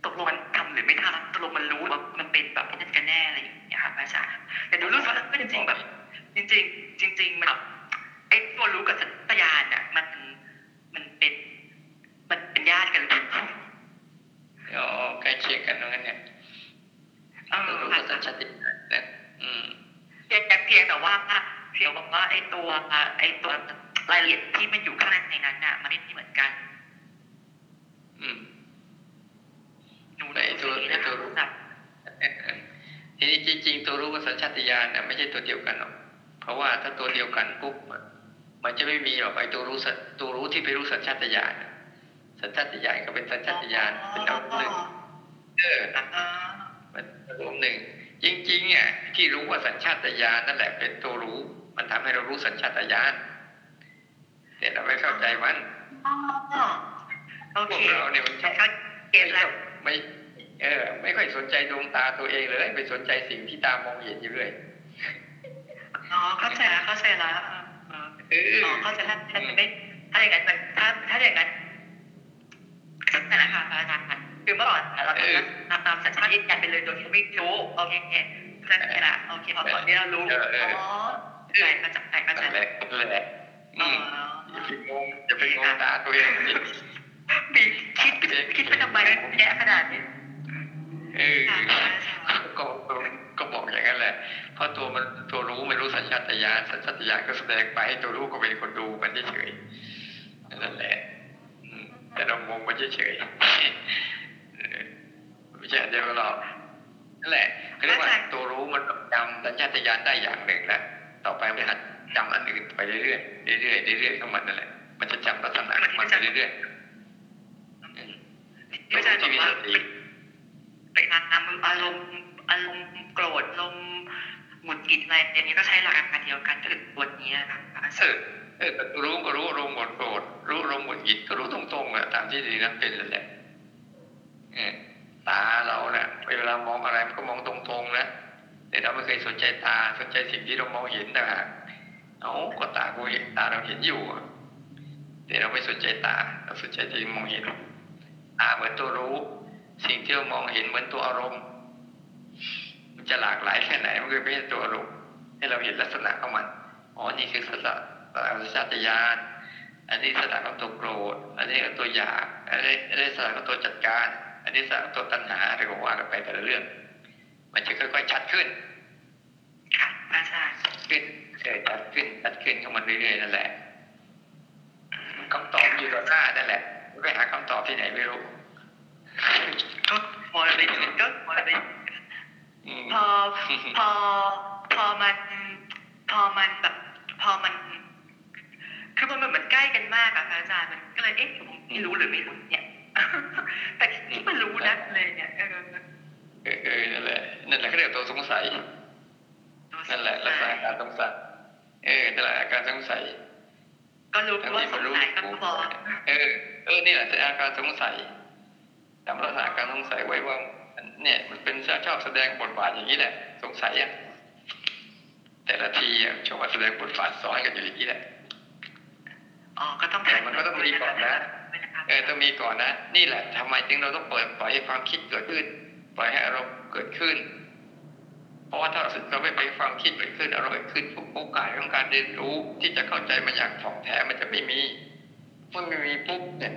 ตกลงมันทำหรือไม่ทำตกลงมันรู้ว่ามันเป็นแบบนั้นกันแน่อะไรอย่างเงี้ยครับอาจารย์แต่ดูรู้สึกว่าจริงๆแบบ จริง ๆ จริง ๆ มันแบบไอ้ตัวรู้กับสัญชาตญาณเนี่ยมันมันเป็น มันเป็นญาติกันหรือเปล่า อ๋อใกล้เคียงกันตรงนั้นเนี่ย เออ รู้ ค่ะ ภาษาชาตินะอืม เพียงแต่เพียงแต่ว่าเพียงบอกว่าไอ้ตัวไอ้ตัวรายละเอียดที่มันอยู่ข้างในนั้นน่ะ มันไม่เหมือนกัน อืม หนู ไอ้ตัวไอ้ตัวรู้ จับ ทีนี้จริงๆ ตัวรู้กับสัญชาตญาณเนี่ยไม่ใช่ ตัวเดียวกันหรอกเพราะว่าถ้าตัวเดียวกันปุ๊บมันจะไม่มีหรอกไอ้ตัวรู้สัญตัวรู้ที่ไปรู้สัญชาตญาณสัญชาตญาณก็เป็นสัญชาตญาณเป็นอารมณ์หนึ่งเอออ่ามันอารมณ์หนึ่งจริงๆอะที่รู้ว่าสัญชาตญาณนั่นแหละเป็นตัวรู้ มันทำให้เรารู้สัญชาตญาณแต่เราไม่เข้าใจมันโอพเควกเราเนี่ยมันชอบเขาเก็บแล้วไม่ เออ ไม่ค่อยสนใจดวงตาตัวเองเลยไปสนใจสิ่งที่ตามองเห็นอยู่เรื่อย อ๋อเข้าใจแล้วเข้าใจแล้วเออเอออ๋อเข้าใจแล้วถ้าจะไม่ถ้าอย่างนั้นมันถ้าถ้าอย่างนั้นนั่นแหละค่ะพระอาจารย์คือเมื่อก่อนเราจะนำนำสัญชาติยืนยันไปเลยโดยที่ไม่รู้โอเคนั่นแหละโอเคพอตอนนี้เรารู้เออเอออ๋อใช่เข้าใจเข้าใจนั่นแหละนั่นแหละอือ๋อมอย่าไปงงอย่าไปงงตาตัวเองสิบีคิดคิดไปทำไมแย่ขนาดนี้เออค่ะพระอาจารย์ก็ ก็ก็บอกอย่างนั้นแหละ เพราะตัวมันตัวรู้ไม่รู้สัญชาตญาณสัญชาตญาณก็แสดงไปให้ตัวรู้ก็เป็นคนดูมันเฉยๆนั่นแหละอืมแต่เรางงมันเฉยๆเออไม่ใช่เดียวกับเรานั่นแหละเขาเรียกว่าตัวรู้มันจำสัญชาตญาณได้อย่างหนึ่งแล้วต่อไปมันหัดจำอันอื่นไปเรื่อยๆเรื่อยๆเรื่อยๆของมันนั่นแหละ มันจะจำลักษณะของมันไปเรื่อยๆอืมที่อาจารย์บที่อกมีว่าสติไปนำอารมณ์ อารมณ์โกรธลมหงุดหงิดอะไรอย่างนี้ก็ใช้หลักการเดียวกันก็คือบทนี้นะคะพระอาเอจารอย์เออรู้ก็รู้อารมณ์หมดโกรธรู้อารมณ์หมดหิดก็รู้ตรงๆแหละตามที่ดีนั้นเป็นเลยแหละเออตาเราเนี่ยเวลามองอะไรมันก็มองตรงๆนะแต่เราไม่เคยสนใจตาสนใจสิ่งที่เรามองเห็นนะฮะเอาก็ตากูเห็นตาเราเห็นอยู่แต่เราไม่สนใจตาเราสนใจที่มองเห็นตาเหมือนตัวรู้ สิ่งที่เรามองเห็นเหมือนตัวอารมณ์ จะหลากหลายแค่ไหนมันก็ไม่ใช่ตัวอารมณ์ให้เราเห็นลักษณะของมันอ๋อนี่คือสระสระสัญชาตญาณอันนี้สระของตัวโกรธอันนี้ก็ตัวอยากอันนี้อันนี้สระของตัวจัดการ อันนี้สระของตัวตัณหาอะไรก็ว่ากันไปแต่ละเรื่อง มันจะค่อยๆชัดขึ้นค่ะพระอาจารย์ขึ้นเออชัดขึ้นชัดขึ้นของมันเรื่อยๆนั่นแหละคำตอบอยู่ต่อหน้านั่นแหละไปหาคำตอบที่ไหนไม่รู้ก็มอลลิก็มอลลิอืม พอพอพอมัน พอมันแบบ พอมัน คือมันเหมือนใกล้กันมากอะพระอาจารย์มันก็เลยเอ๊ะผมไม่รู้หรือไม่รู้เนี่ยแต่ที่มันรู้นะเลยเนี่ยเออเออเออนั่นแหละนั่นแหละเขาเรียกตัวสงสัยนั่นแหละลักษณะการสงสัยเออนั่นแหละอาการสงสัยก็รู้ทั้งว่าที่สมันงรู้สัยก็พอเออเออนี่แหละอาการสงสัยจำลักษณะการสงสัยไว้ว่า เนี่ย มันเป็นชอบแสดงบทบาทอย่างนี้แหละ สงสัยอะแต่ละทีอะชอบมาแสดงบทบาทซ้อนกันอยู่อย่างนี้แหละอ๋อก็ต้องแต่มันก็ต้องมีก่อนนะเออต้องมีก่อนนะนี่แหละทำไมจึงเราต้องเปิดปล่อยให้ความคิดเกิดขึ้นปล่อยให้อารมณ์เกิดขึ้น เพราะว่าถ้าเราไม่ไปฟังคิดเกิดขึ้นอารมณ์เกิดขึ้นปุ๊บโอกาสของการเรียนรู้ที่จะเข้าใจมันอย่างถ่องแท้มันจะไม่มีเมื่อไม่มีปุ๊บเนี่ย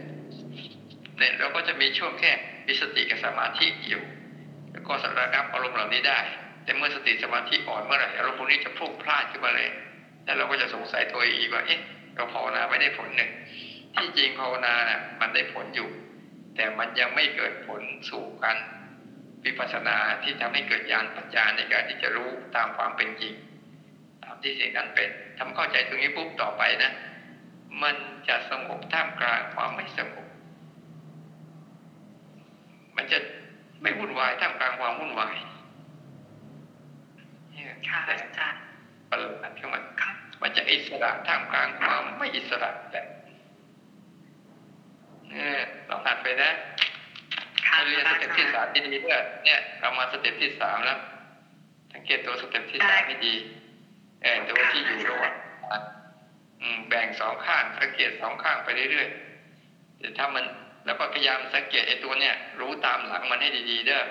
เนี่ยเราก็จะมีช่วงแค่มีสติกับสมาธิอยู่ แล้วก็สระงับอารมณ์เหล่านี้ได้ แต่เมื่อสติสมาธิอ่อนเมื่อไหร่อารมณ์พวกนี้จะพุ่งพลาดขึ้นมาเลย แล้วเราก็จะสงสัยตัวเองว่าเอ๊ะเราภาวนาไม่ได้ผลหนึ่งที่จริงภาวนาเน่ะมันได้ผลอยู่ แต่มันยังไม่เกิดผลสู่การวิปัสสนาที่ทำให้เกิดญาณปัญญาในการที่จะรู้ตามความเป็นจริงตามที่สิ่งนั้นเป็นทำเข้าใจตรงนี้ปุ๊บต่อไปนะ มันจะสงบท่ามกลางความไม่สงบมันจะ ไม่วุ่นวายท่ามกลางความวุ่นวายเนี่ยค่ะอาจารย์ประหลาดขึ้นมาครับมันจะอิสระท่ามกลางความไม่อิสระแหละเนี่ยลองหัดไปนะค่ะเรียนสเต็ปที่สามที่ดีด้วยเนี่ย เรามาสเต็ปที่สามแล้วสังเกตตัวสเต็ปที่สามให้ดีเออตัวที่อยู่ระหว่างอืมแบ่งสองข้างสังเกตสองข้างไปเรื่อยๆแต่ถ้ามัน แล้วก็พยายามสังเกตไอ้ตัวเนี่ย รู้ตามหลังมันให้ดีๆเด้อ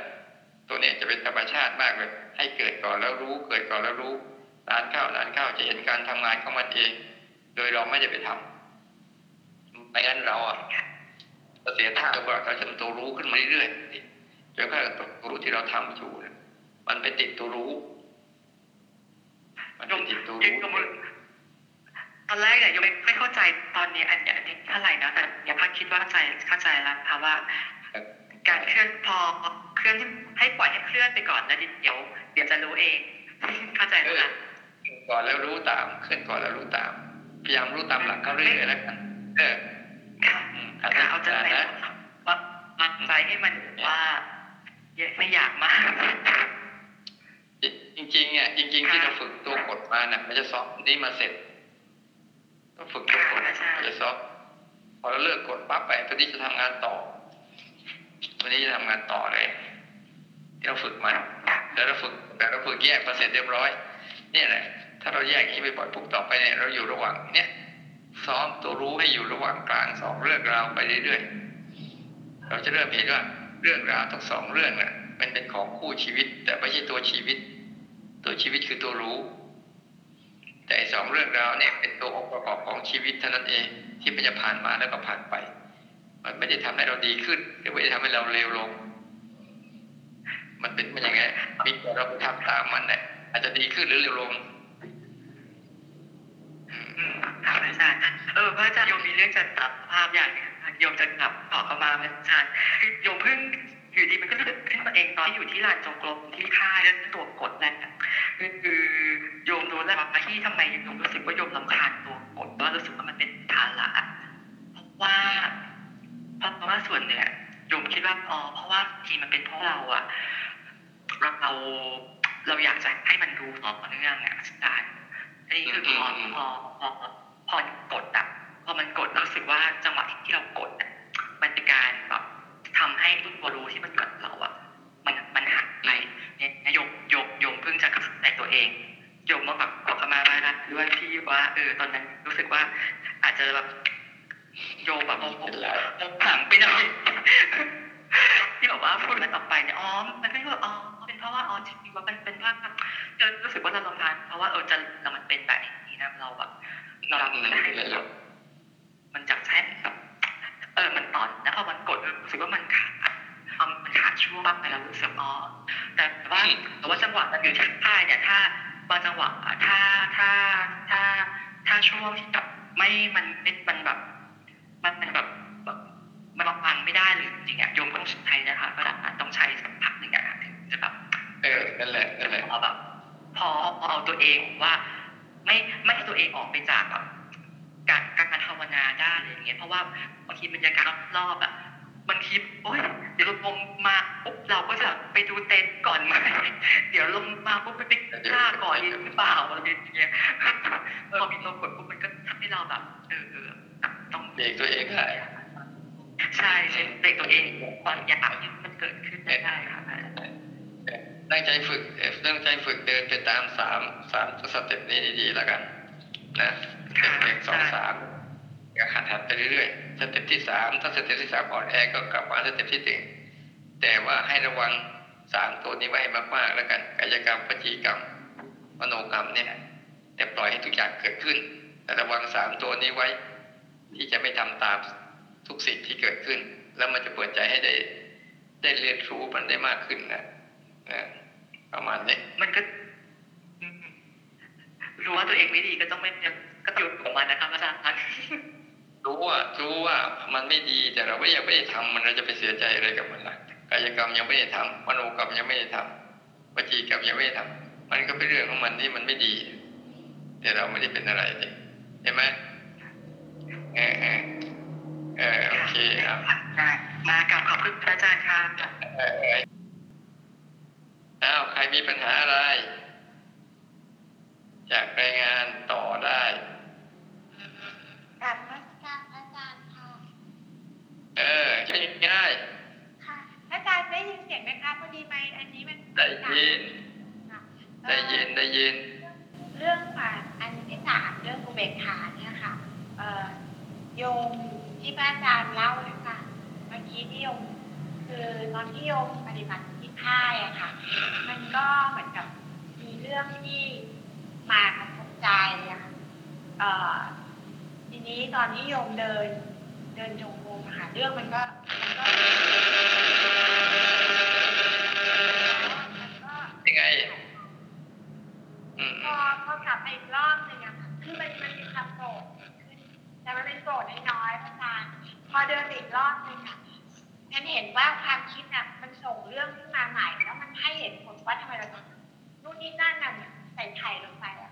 ตัวเนี้จะเป็นธรรมชาติมากเลย ให้เกิดก่อนแล้วรู้เกิดก่อนแล้วรู้นานเข้านานเข้าจะเห็นการทำงานของมันเอง โดยเราไม่ได้ไปทำไม่งั้นเราอะเสียท่าตัวเราจะตัวรู้ขึ้นมาเรื่อยๆจนกระทั่งตัวรู้ที่เราทำอยู่เนี่ยมันไปติดตัวรู้ มันไปติดตัวรู้ อนแรกเนี่ยยังไม่ไม่เข้าใจตอนนี้อันเนี้ยอันนี้เท่าไหร่นะแต่ยังพักคิดว่าเข้าใจเข้าใจแล้วค่ะว่า การเคลื่อนพอเคลื่อนที่ให้ปล่อยให้เคลื่อนไปก่อนแล้วเดี๋ยวเดี๋ยวจะรู้เอง เข้าใจเอแล้วอค่ะก่อนแล้วรู้ตามขึ้นก่อนแล้วรู้ตาม พยายามรู้ตามหลักเขาเรื่อยๆแล้วกันเออค่ะอืมค่ะเอาใจใส่นะว่ามั่นใจให้มันว่าไม่อยากมากจริงๆอะจริง ๆ ที่เราฝึกตัวกดมาน่ะมันจะซ้อมนี่มาเสร็จ ต้องฝึกตัวกดมันจะซ้อมพอเราเลิกกดปั๊บไปตัวนี้จะทำงานต่อ ตัวนี้จะทำงานต่อเลยที่เราฝึกมันแล้วเราฝึกแต่เราฝึกแยกมาเสร็จเรียบร้อยเนี่ยแหละ ถ้าเราแยกอย่างนี้ไปบ่อยปุ๊บต่อไปเนี่ยเราอยู่ระหว่างเนี่ยซ้อมตัวรู้ให้อยู่ระหว่างกลางสองเรื่องราวไปเรื่อยๆไปเราจะเริ่มเห็นว่าเรื่องราวทั้งสองเรื่องน่ะ มันเป็นของคู่ชีวิต แต่ไม่ใช่ตัวชีวิต ตัวชีวิตคือตัวรู้ แต่สองเรื่องราวเนี่ยเป็นตัวองค์ประกอบของชีวิตเท่านั้นเองที่มันจะผ่านมาแล้วก็ผ่านไป มันไม่ได้ทำให้เราดีขึ้นหรือไม่ได้ทำให้เราเลวลง มันเป็นมันอย่างไงมีแต่เราไปทำตามมันเนี่ยอาจจะดีขึ้นหรือเลวลงอืมอืมครับอาจารย์เออพระอาจารย์โยมมีเรื่องจะตัดภาพอย่างหนึงค่ะโยมจะกลับขอเข้ามาพระอาจารย์โยมเพิ่ง อยู่ดีมันก็รู้สึกขึ้นมาเองตอนที่อยู่ที่ลานจงกรมที่ค่ายเรื่องตัวกดนั่นคือโยมรู้แล้วว่าที่ทำไมโยมรู้สึกว่าโยมรำคาญตัวกดว่ารู้สึกว่ามันเป็นภาระเพราะว่าเพราะว่าส่วนเนี่ยโยมคิดว่าอ๋อเพราะว่าทีมันเป็นเพราะเราอะเราเราอยากจะให้มันดูต่อเนื่องอะอาจารย์อันนี้คือพอพอพอพอกดอะพอมันกดรู้สึกว่าจังหวะที่เรากดอะมันเป็นการแบบทำให้ ตัวรู้ที่มันกดเราอะมันมันหักไปเนี่ยโยมโยมโยมเพิ่งจะเข้าใจตัวเองโยมมาแบบขอขมาบ้างนะด้วยที่ว่าเออตอนนั้นรู้สึกว่า อาจจะแบบโยมแบบโมโหหังไปหน่อยที่แบบว่าพูดมันออกไปเนี่ยอ๋อมันก็คืออ๋อเป็นเพราะว่าอ๋อจริงๆว่ามันเป็นว่าจะรู้สึกว่าเราลำคาญเพราะว่าเออจะเรามันเป็นแบบนี้นะเราแบบเรารับไม่ได้เรามันจับแช่แบบเออมันตอนแล้วพอมันกดรู้สึกว่ามันขาด พอมันขาดช่วงไปเรารู้สึกอ๋อแต่ว่าแต่ว่าจังหวะมันอยู่ที่ท้ายเนี่ยถ้าบางจังหวะถ้าถ้าถ้าถ้าช่วงที่แบบไม่มันมันแบบ มันมันแบบแบบมันฟังไม่ได้เลยจริงๆอะโยมต้องใช้นะคะก็ต้องใช้สักพักหนึ่งอะถึงจะแบบเออนั่นแหละนั่นแหละพอแบบพอพอเอาตัวเองว่า ไม่ไม่ให้ตัวเองออกไปจากแบบการการภาวนาได้อะไรอย่างเงี้ยเพราะว่าบางทีบรรยากาศรอบๆอะ บางทีโอ๊ยเดี๋ยวลมมาปุ๊บเราก็จะไปดูเต็นท์ก่อนไหมเดี๋ยวลมมาปุ๊บไปไปฆ่าก่อนหรือเปล่าอะไรอย่างเงี้ยพอมีลมกดปุ๊บมันก็ทำให้เราแบบเออต้องเบรกตัวเองได้ใช่ใช่เบรกตัวเองบางอย่างที่มันเกิดขึ้นได้ค่ะตั้งใจฝึกเอ่อตั้งใจฝึกเดินไปตามสามสามสเต็ปนี้ดีๆแล้วกัน นะสเต็ปหนึ่งสองสาม ก็หัดหัดไปเรื่อยๆสเต็ปที่สามถ้าสเต็ปที่สามอ่อนแอก็กลับมาสเต็ปที่หนึ่งแต่ว่าให้ระวังสามตัวนี้ไว้มากๆแล้วกันกายกรรมวจีกรรมมโนกรรมเนี่ยแต่ปล่อยให้ทุกอย่างเกิดขึ้น แต่ระวังสามตัวนี้ไว้ ที่จะไม่ทำตามทุกสิ่งที่เกิดขึ้น แล้วมันจะเปิดใจให้ได้ได้เรียนรู้มันได้มากขึ้นนะนะประมาณนี้มันก็รู้ว่าตัวเองไม่ดีก็ต้องไม่ก็ต้องหยุดของมันนะครับอาจารย์ รู้ว่ารู้ว่ามันไม่ดีแต่เราไม่ยังไม่ได้ทำมันเราจะไปเสียใจอะไรกับมันล่ะกายกรรมยังไม่ได้ทำมโนกรรมยังไม่ได้ทำวจีกรรมยังไม่ได้ทำมันก็เป็นเรื่องของมันที่มันไม่ดี แต่เราไม่ได้เป็นอะไรเลยเห็นไหมเออเออเออโอเคครับได้มากราบขอบคุณพระอาจารย์ค่ะเออเอออ้าวใครมีปัญหาอะไรอยากรายงานต่อได้ กลับมาการอาจารย์ค่ะ เออใช่ง่ายค่ะอาจารย์ได้ยินเสียงไหมคะพอดีไหมค์อันนี้มันได้ยินค่ะได้ยินได้ยิน เรื่องอ่าอันที่สามเรื่องอุเบกขาเนี่ยค่ะ เอ่อโยมที่พระอาจารย์เล่าให้ฟังเมื่อกี้ที่โยมคือตอนที่โยมปฏิบัติที่ค่ายอะค่ะ มันก็เหมือนกับมีเรื่องที่มากระทบใจอะค่ะเอ่อทีนี้ตอนที่โยมเดิน เดินจงกรมอะค่ะเรื่องมันก็มันก็มันก็ยังไงอืมพอพอกลับมาอีกรอบหนึ่งอะค่ะคือมันมันมีความโกรธขึ้นแต่มันเป็นโกรธน้อยๆพระอาจารย์พอเดินไปอีกรอบหนึ่งอะฉันเห็นว่าความคิดอะมันส่งเรื่องขึ้นมาใหม่แล้วมันให้เหตุผลว่าทำไมเราต้องนู่นนี่นั่นน่ะเนี่ยใส่ไข่ลงไปอะ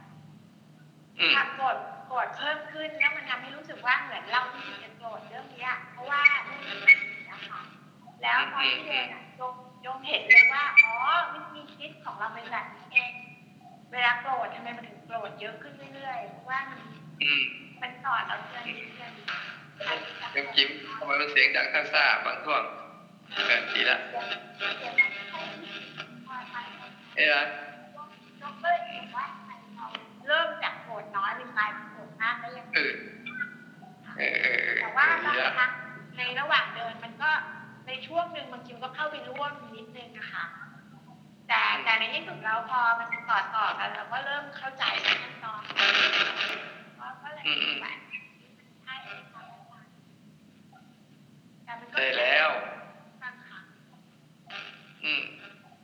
อืมความโกรธโกรธเพิ่มขึ้นแล้วมันทำให้รู้สึกว่าเหมือนเราที่จะโกรธ แล้วตอนที่เดินอะโยมโยมเห็นเลยว่า อ๋อวิธีคิดของเราเป็นแบบนี้เอง เวลาโกรธทำไมมันถึงโกรธเยอะขึ้นเรื่อยๆเพราะว่ามันอืมมันสอนเราเรื่องนี้เรื่องนี้เดี๋ยวจิ้มทำไมมันเสียงดังซ่าๆบางช่วงเออดีละเอ้ยนะยกเลิกเห็นว่าเราเริ่มจากโกรธน้อยเป็นกลายเป็นโกรธมากแล้วยังเออเออเออเออแต่ว่าดีบางละครั้งในระหว่างเดินมันก็ ในในช่วงหนึ่งบางทีมันก็เข้าไปร่วมนิดนึงนะคะแต่แต่ในที่สุดแล้วพอมันต่อต่อกันเราก็เริ่มเข้าใจขั้นตอนก็ก็เลยแบบใช่เลยค่ะแต่มันก็ได้แล้วบางครั้งอืม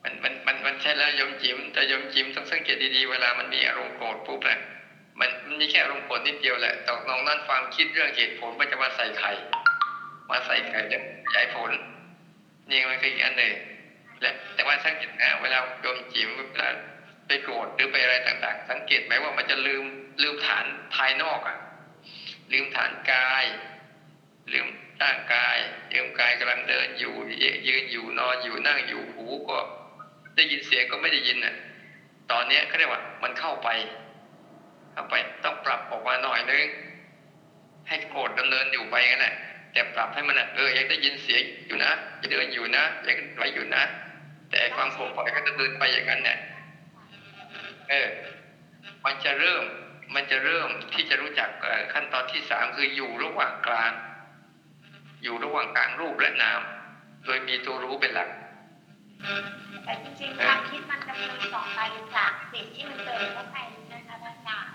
มันมันมันมันใช่แล้วโยมจิ๋มแต่โยมจิ๋มต้องสังเกตดีๆเวลามันมีอารมณ์โกรธปุ๊บนะมันมันมีแค่อารมณ์โกรธนิดเดียวแหละตอกนองนั้นความคิดเรื่องเหตุผลมันจะมาใส่ไข่มาใส่ไข่จะขยายผล นี่มันคืออีกอันหนึ่งและแต่ว่าสังเกตนะเวลาโยมจิ๋มเวลาไปโกรธหรือไปอะไรต่าง ๆ สังเกตไหมว่ามันจะลืมลืมฐานภายนอกอะลืมฐานกาย ลืมร่างกายลืมกายกำลังเดินอยู่ยืนอยู่นอนอยู่นั่งอยู่หูก็ได้ยินเสียงก็ไม่ได้ยินน่ะ ตอนเนี้ยเขาเรียกว่า มันเข้าไป เข้าไปต้องปรับออกมาหน่อยนึงให้โกรธดำเนินอยู่ไปงั้นแหละ แต่ปรับให้มันน่ะเออยังได้ยินเสียงอยู่นะยังเดินอยู่นะยังไหวอยู่นะ แต่ไอ้ความโกรธปล่อยก็จะเดินไปอย่างนั้นเนี่ยเออ มันจะเริ่มมันจะเริ่มที่จะรู้จักเอ่อขั้นตอนที่สามคืออยู่ระหว่างกลาง อยู่ระหว่างกลางรูปและนาม โดยมีตัวรู้เป็นหลักแต่จริงๆความคิดมันดำเนินต่อไปจากสิ่งที่มันเติมเข้าไปนะคะอาจารย์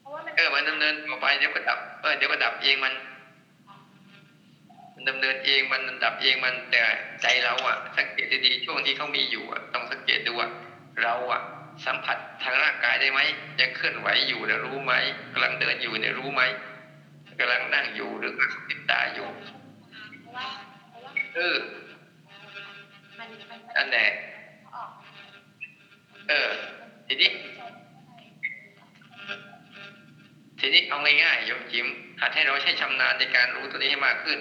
เพราะว่ามันเออมันดำเนินต่อไปเดี๋ยวก็ดับเออเดี๋ยวก็ดับเองมัน มันดำเนินเองมันดับเองมันแต่ใจเราอะสังเกตดีๆช่วงที่เขามีอยู่อะต้องสังเกตดูว่าเราอะสัมผัสทางร่างกายได้ไหมยังเคลื่อนไหวอยู่เนี่ยรู้ไหมกำลังเดินอยู่เนี่ยรู้ไหมกำลังนั่งอยู่หรือกำลังติดตาอยู่เพราะว่าเพราะว่าเออันมันนั่นแหละเออ ทีนี้ ทีนี้เอาง่ายๆโยมจิมหัดให้เราใช้ชำนาญในการรู้ตัวนี้ให้มากขึ้น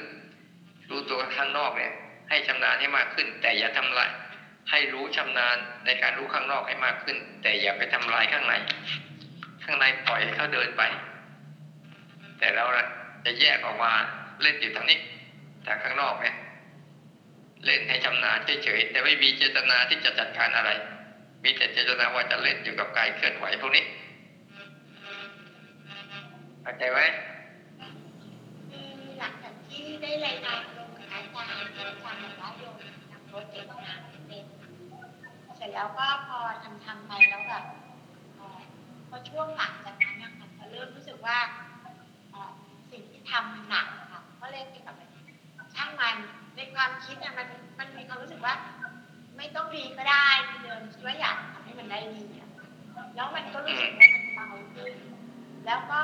รู้ตัวข้างนอกเนี่ย ให้ชำนาญให้มากขึ้น แต่อย่าทำลายให้รู้ชำนาญในการรู้ข้างนอกให้มากขึ้น แต่อย่าไปทำลายข้างใน ข้างในปล่อยให้เขาเดินไป แต่เราจะแยกออกมาเล่นอยู่ทางนี้แต่ข้างนอกเนี่ย เล่นให้ชำนาญเฉยๆแต่ไม่มีเจตนาที่จะจัดการอะไร มีแต่เจตนาว่าจะเล่นอยู่กับกายเคลื่อนไหวพวกนี้เข้าใจไหมคือหลังจากที่ได้รายงาน เจกต์งานเป็นเสร็จแล้วก็พอทำทำไปแล้วแบบพอช่วงหลังจากนั้นนะคะก็เริ่มรู้สึกว่าสิ่งที่ทำมันหนักค่ะก็เลยไปกับช่างมันในความคิดเนี่ยมันมันมีความรู้สึกว่า ไม่ต้องดีก็ได้ทีเดิมคิดว่าอยากทำให้มันได้ดีอะแล้วมันก็รู้สึกว่ามันเบาขึ้นแล้วก็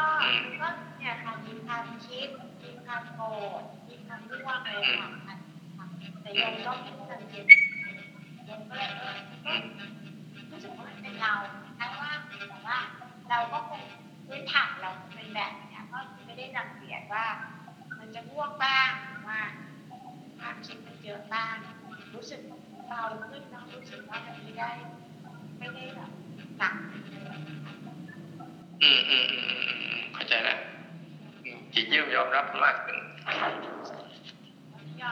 ก็เนี่ยค่ะมีความคิดมีความโกรธ มีความร่วงอะไรต่างกันค่ะแต่โยมก็ไม่ทันเย็นโยมก็เลยเออก็รู้สึกว่ามันเป็นเราแต่ว่าแต่ว่าเราก็คงพื้นฐานเราเป็นแบบเนี้ยก็ไม่ได้รังเกียจว่า มันจะร่วงบ้างว่าความคิดมันเยอะบ้างรู้สึกเบาขึ้นนะรู้สึกว่ามันไม่ได้ไม่ได้แบบหนักอืมอืมอืมอืมอืมเข้าใจแล้วจิตเยิ่มยอมรับมากขึ้น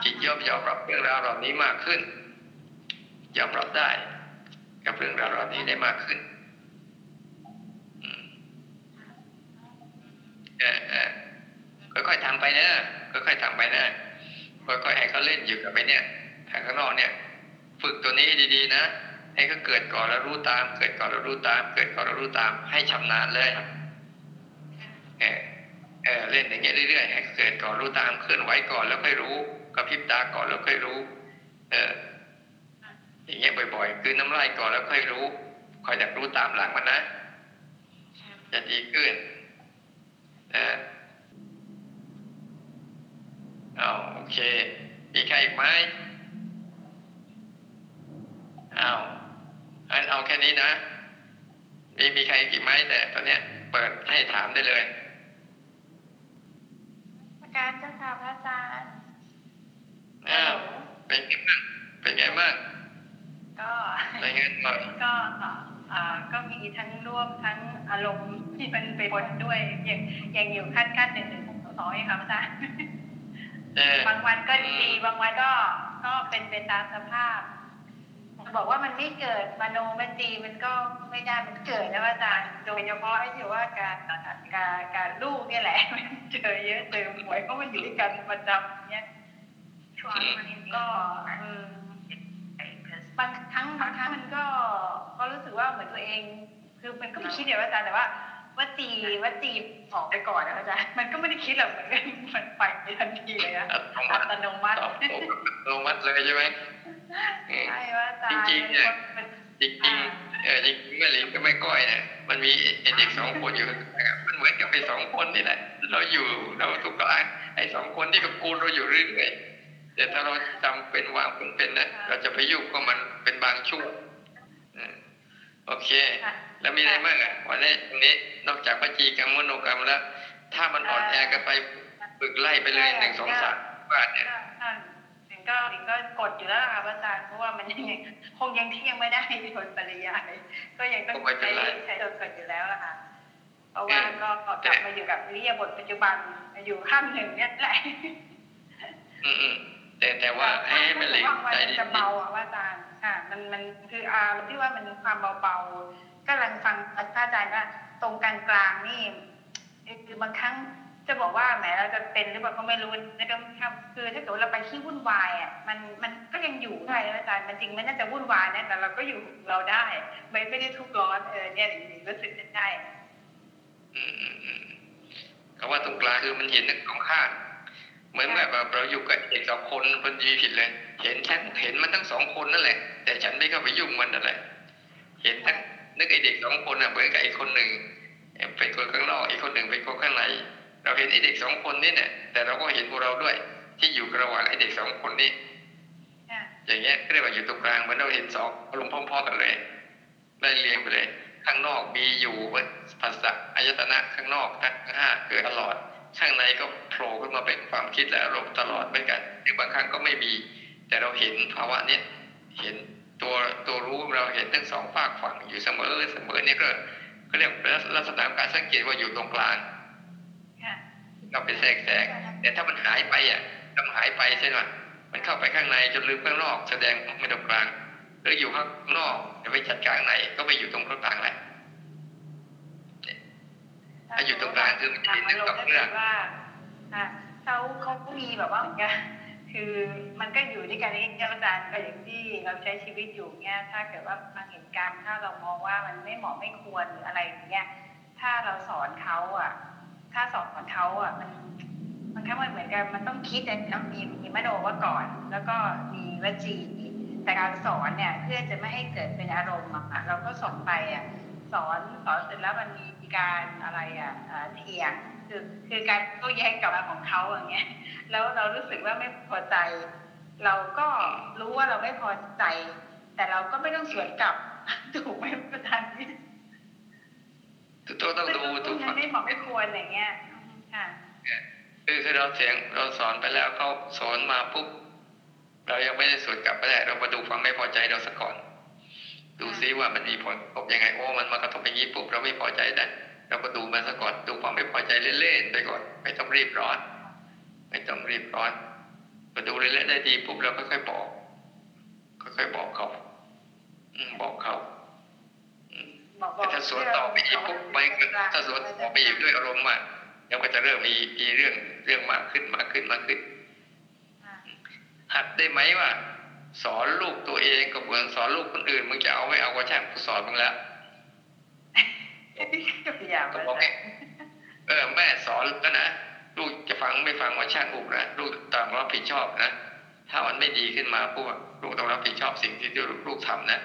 จิตย่อมยอมรับเรื่องราวเหล่านี้มากขึ้น ยอมรับได้กับเรื่องราวเหล่านี้ได้มากขึ้นเออเออค่อยๆทำไปนะค่อยๆทำไปนะค่อยๆให้เขาเล่นอยู่กับไปเนี่ยทางข้างนอกเนี่ย ฝึกตัวนี้ดีๆ นะให้เขาเกิดก่อนแล้วรู้ตาม เกิดก่อนแล้วรู้ตาม เกิดก่อนแล้วรู้ตาม ให้ชำนาญเลยเออเออเล่นอย่างเงี้ยเรื่อยๆให้เกิดก่อนรู้ตามเคลื่อนไหวก่อนแล้วค่อยรู้ ระพริบตาก่อนแล้วค่อยรู้ เออ อย่างเงี้ยบ่อยๆ คือน้ำลายก่อนแล้วค่อยรู้คอยอยากรู้ตามหลังมันนะจะดีขึ้นเออเอาโอเค มีใครอีกไหมเอาอันเอาแค่นี้นะมีมีใครอีกไหมแต่ตอนเนี้ย เปิดให้ถามได้เลยอาการเจ้าค่ะพระอาจารย์ อ้าวเป็นไงบ้างเป็นไงบ้างก็เป็นไงบ้างก็อ่าก็มีทั้งร่วมทั้งอารมณ์ที่มันไปปนด้วยยังยังอยู่ขั้นขั้นหนึ่งหนึ่งสองสองเองค่ะพระอาจารย์เออบางวันก็ดีบางวันก็ก็เป็นไปตามสภาพบอกว่ามันไม่เกิดมโนมจีมันก็ไม่ได้มันเกิดนะพระอาจารย์โดยเฉพาะไอ้ที่ว่าการการการลูกเนี่ยแหละมันเจอเยอะเจอหวยเพราะมันอยู่ด้วยกันประจำเนี่ยช่วงนี้ ก็เออ บางครั้งบางครั้งมันก็ก็รู้สึกว่าเหมือนตัวเอง คือมันก็ไม่คิดเดี๋ยวอาจารย์แต่ว่าว่าจีว่าจีออกไปก่อนนะอาจารย์มันก็ไม่ได้คิดหรอกเหมือนกันมันไปทันทีเลยนะอัตโนมัอัติตโนมัติตอบโต้อัตโนมัติเลยใช่ไหมอืมใช่ว่าอาจารย์จริงๆเนี่ยเป็นจริงๆเออจริงๆแม่ลิงกับแม่ก้อยเนี่ยมันมีไอ้เด็กสองคนอยู่ข้างหลังอะมันเหมือนกับไอ้สองคนนี่แหละเราอยู่เราถูกกลางไอ้สองคนที่กับกูเราอยู่เรื่อยๆ แต่ถ้าเราจำเป็นวางเป็นเป็นนะเราจะไปยุ่งก็มันเป็นบางช่วงอืมโอเคค่ะแล้วมีอะไรบ้างอะวันนี้ตรงนี้นอกจากพจีกรรมมโนกรรมแล้ว ถ้ามันอ่อนแอกันไปฝึกไล่ไปเลยหนึ่งสองสามว่าเนี่ยก็นั่นถึงก็ถึงก็กดอยู่แล้วล่ะค่ะอาจารย์เพราะว่ามันยังคงยังเที่ยงไม่ได้โดนปริยายก็ยังต้องใช้ใช้โดนกดอยู่แล้วล่ะค่ะเพราะว่าก็กลับมาอยู่กับวิริยาบทปัจจุบันอยู่ข้ามหนึ่งเนี่ยแหละอืมอืม แต่แต่ว่าให้ให้แม่ลิงว่ามันใจดีจะเบาอะว่าอาจารย์ค่ะมันมันคืออ่าที่ว่ามันมีความเบาๆก็ลังฟังพระอาจารย์ว่าตรงกลางกลางนี่คือบางครั้งจะบอกว่าแหมเราจะเป็นหรือเปล่าก็ไม่รู้นะครับคือถ้าเกิดเราไปที่วุ่นวายอะมันมันก็ยังอยู่ได้นะอาจารย์มันจริงไม่น่าจะวุ่นวายนะแต่เราก็อยู่ของเราได้ ไม่ไม่ได้ทุกข์ร้อนเออเนี่ยหนิงรู้สึกได้อืมอืมอืมคำว่าตรงกลางคือมันเห็นทั้งสองข้าง เหมือนแบบเราอยู่กับเด็กสองคนมันดีผิดเลย เห็นฉันเห็นมันทั้งสองคนนั่นแหละ แต่ฉันไม่เข้าไปยุ่งมันนั่นแหละเห็นทั้งนึกไอเด็กสองคนอะเหมือนกับไอคนหนึ่งเป็นคนข้างนอกอีกคนหนึ่งเป็นคนข้างในเราเห็นไอเด็กสองคนนี่เนี่ยแต่เราก็เห็นพวกเราด้วย ที่อยู่ระหว่างไอเด็กสองคนนี้ค่อย่างเงี้ยเรียกว่าอยู่ตรงกลางเหมือนเราเห็นสองอารมณ์พร้อมๆกันเลยได้เรียงไปเลย ข้างนอกมีอยู่ภาษาอายตนะข้างนอกทั้งห้าเกิดตลอด ข้างในก็โผล่ขึ้นมาเป็นความคิดและอารมณ์ตลอดเหมือนกันหรือบางครั้งก็ไม่มี แต่เราเห็นภาวะเนี้ยเห็นตัวตัวรู้เราเห็นทั้งสองฝากฝั่งอยู่เสมอเสมอเนี่ยก็ก็เรียกลักษณะของการสังเกตว่าอยู่ตรงกลางค่ะเราไปแทรกแซงแต่ถ้ามันหายไปอะถ้ามันหายไปใช่ไหมมันเข้าไปข้างในจนลืมข้างนอก แสดงว่าไม่ตรงกลาง หรืออยู่ข้างนอกจะไปจัดการข้างในก็ไปอยู่ตรงกลางแหละ ถ้าอยู่ตรงกลางคือมันจะเห็นทั้งสองเรื่องว่าอะเขาเขาก็มีแบบว่าเหมือนกันคือมันก็อยู่ด้วยกันนี่อาจารย์ก็อย่างที่เราใช้ชีวิตอยู่เนี่ยถ้าเกิดว่าบางเหตุการณ์ถ้าเรามองว่ามันไม่เหมาะไม่ควรหรืออะไรอย่างเงี้ย ถ้าเราสอนเขาอะ ถ้าสอนเขาอะมันบางครั้งมันเหมือนกันมันต้องคิดนะมีมีมโนว่าก่อน แล้วก็มีวจีแต่การสอนเนี่ยเพื่อจะไม่ให้เกิดเป็นอารมณ์อะค่ะเราก็สอนไปอะสอนสอนเสร็จแล้วมันมี การอะไรอะเอ่อเถียงคือคือการโต้แย้งกลับมาของเขาอย่างเงี้ยแล้วเรารู้สึกว่าไม่พอใจ เราก็รู้ว่าเราไม่พอใจ แต่เราก็ไม่ต้องสวนกลับถูกไหมประธานพี่ทุกตัวต้องดูทุกยัฝั่งงไม่เหมาะไม่ควรอย่างเงี้ยค่ะคือคือเราเสียงเราสอนไปแล้วเขาสอนมาปุ๊บเรายังไม่ได้สวนกลับไปได้เรามาดูความไม่พอใจเราซะก่อน ดูซิว่ามันมีผลกระทบยังไงโอ้มันมากระทบอย่างนี้ปุ๊บเราไม่พอใจนะเราก็ดูมันซะก่อนดูความไม่พอใจเล่นๆไปก่อน ไม่ต้องรีบร้อน ไม่ต้องรีบร้อนพอดูเล่นๆได้ดีปุ๊บเราค่อยๆบอกค่อยๆบอกเขาอืมบอกเขาอืมบอกบอแต่กถ้าสวนต่อไปอีกปุ๊บไปถ้าสวนต่อไปอีกด้วยอารมณ์อะเดี๋ยวก็จะเริ่มมีมีเรื่องเรื่องมากขึ้นมากขึ้นมากขึ้นค่ะหัดได้ไหมว่า สอนลูกตัวเองก็เหมือนสอนลูกคนอื่นมึงจะเอาไม่เอาก็ช่างกูสอนมึงแล้วอย่าก็มาบอกไงเออแม่สอนแล้วนะลูกจะฟังไม่ฟังว่าช่างลูกนะลูกต้องรับผิดชอบนะถ้ามันไม่ดีขึ้นมาพวกลูกต้องรับผิดชอบสิ่งที่ลูกลูกทำนะ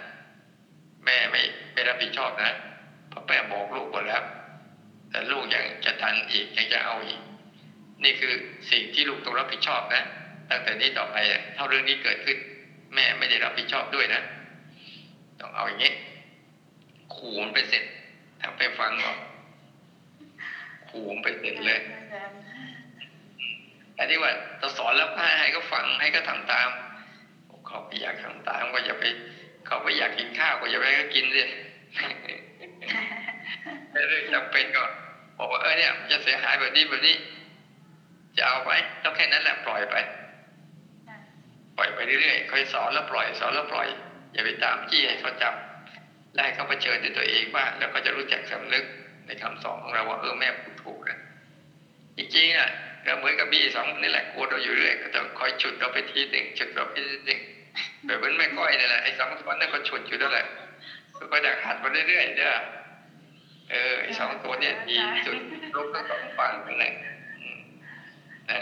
แม่ไม่ไม่รับผิดชอบนะเพราะแม่บอกลูกหมดแล้ว แต่ลูกยังจะทันอีกยังจะเอาอีก นี่คือสิ่งที่ลูกต้องรับผิดชอบนะตั้งแต่นี้ต่อไปอะถ้าเรื่องนี้เกิดขึ้น แม่ไม่ได้รับผิดชอบด้วยนะ ต้องเอาอย่างนี้ ขู่มันไปเสร็จถ้าไปฟังก็ขู่มันไปเสร็จเลย อันนี้ว่าเราสอนแล้วให้ให้ก็ฟังให้ก็ทำตาม เขาไปอยากทำตามก็อย่าไป เขาไปอยากกินข้าวก็อย่าไปให้เขากินเลยไม่เรื่องจำเป็นก็บอกว่าเออเนี่ย จะเสียหายแบบนี้แบบนี้ จะเอาไปต้องแค่นั้นแหละปล่อยไป ปล่อยไปเรื่อยๆค่อยสอนแล้วปล่อยสอนแล้วปล่อย อย่าไปตามจี้ให้เขาจับและให้เขาเผชิญด้วยตัวเองบ้างแล้วก็จะรู้จักสำนึกในคำสอนของเราว่าเออแม่พูดถูกนะจริงๆอะเราเหมือนกับบี้สองคนนี่แหละกลัวเราอยู่เรื่อยก็ต้องคอยฉุดเราไปทีหนึ่งฉุดเราไปทีหนึ่งแบบเหมือนแม่ก้อยนี่แหละไอ้สองตัวนั่นก็ฉุดอยู่นั่นแหละก็ดักหัดมาเรื่อยๆเด้อเออไอ้สองตัวเนี่ยดีสุดลบทั้งสองฝั่งนั่นแหละอืมนะ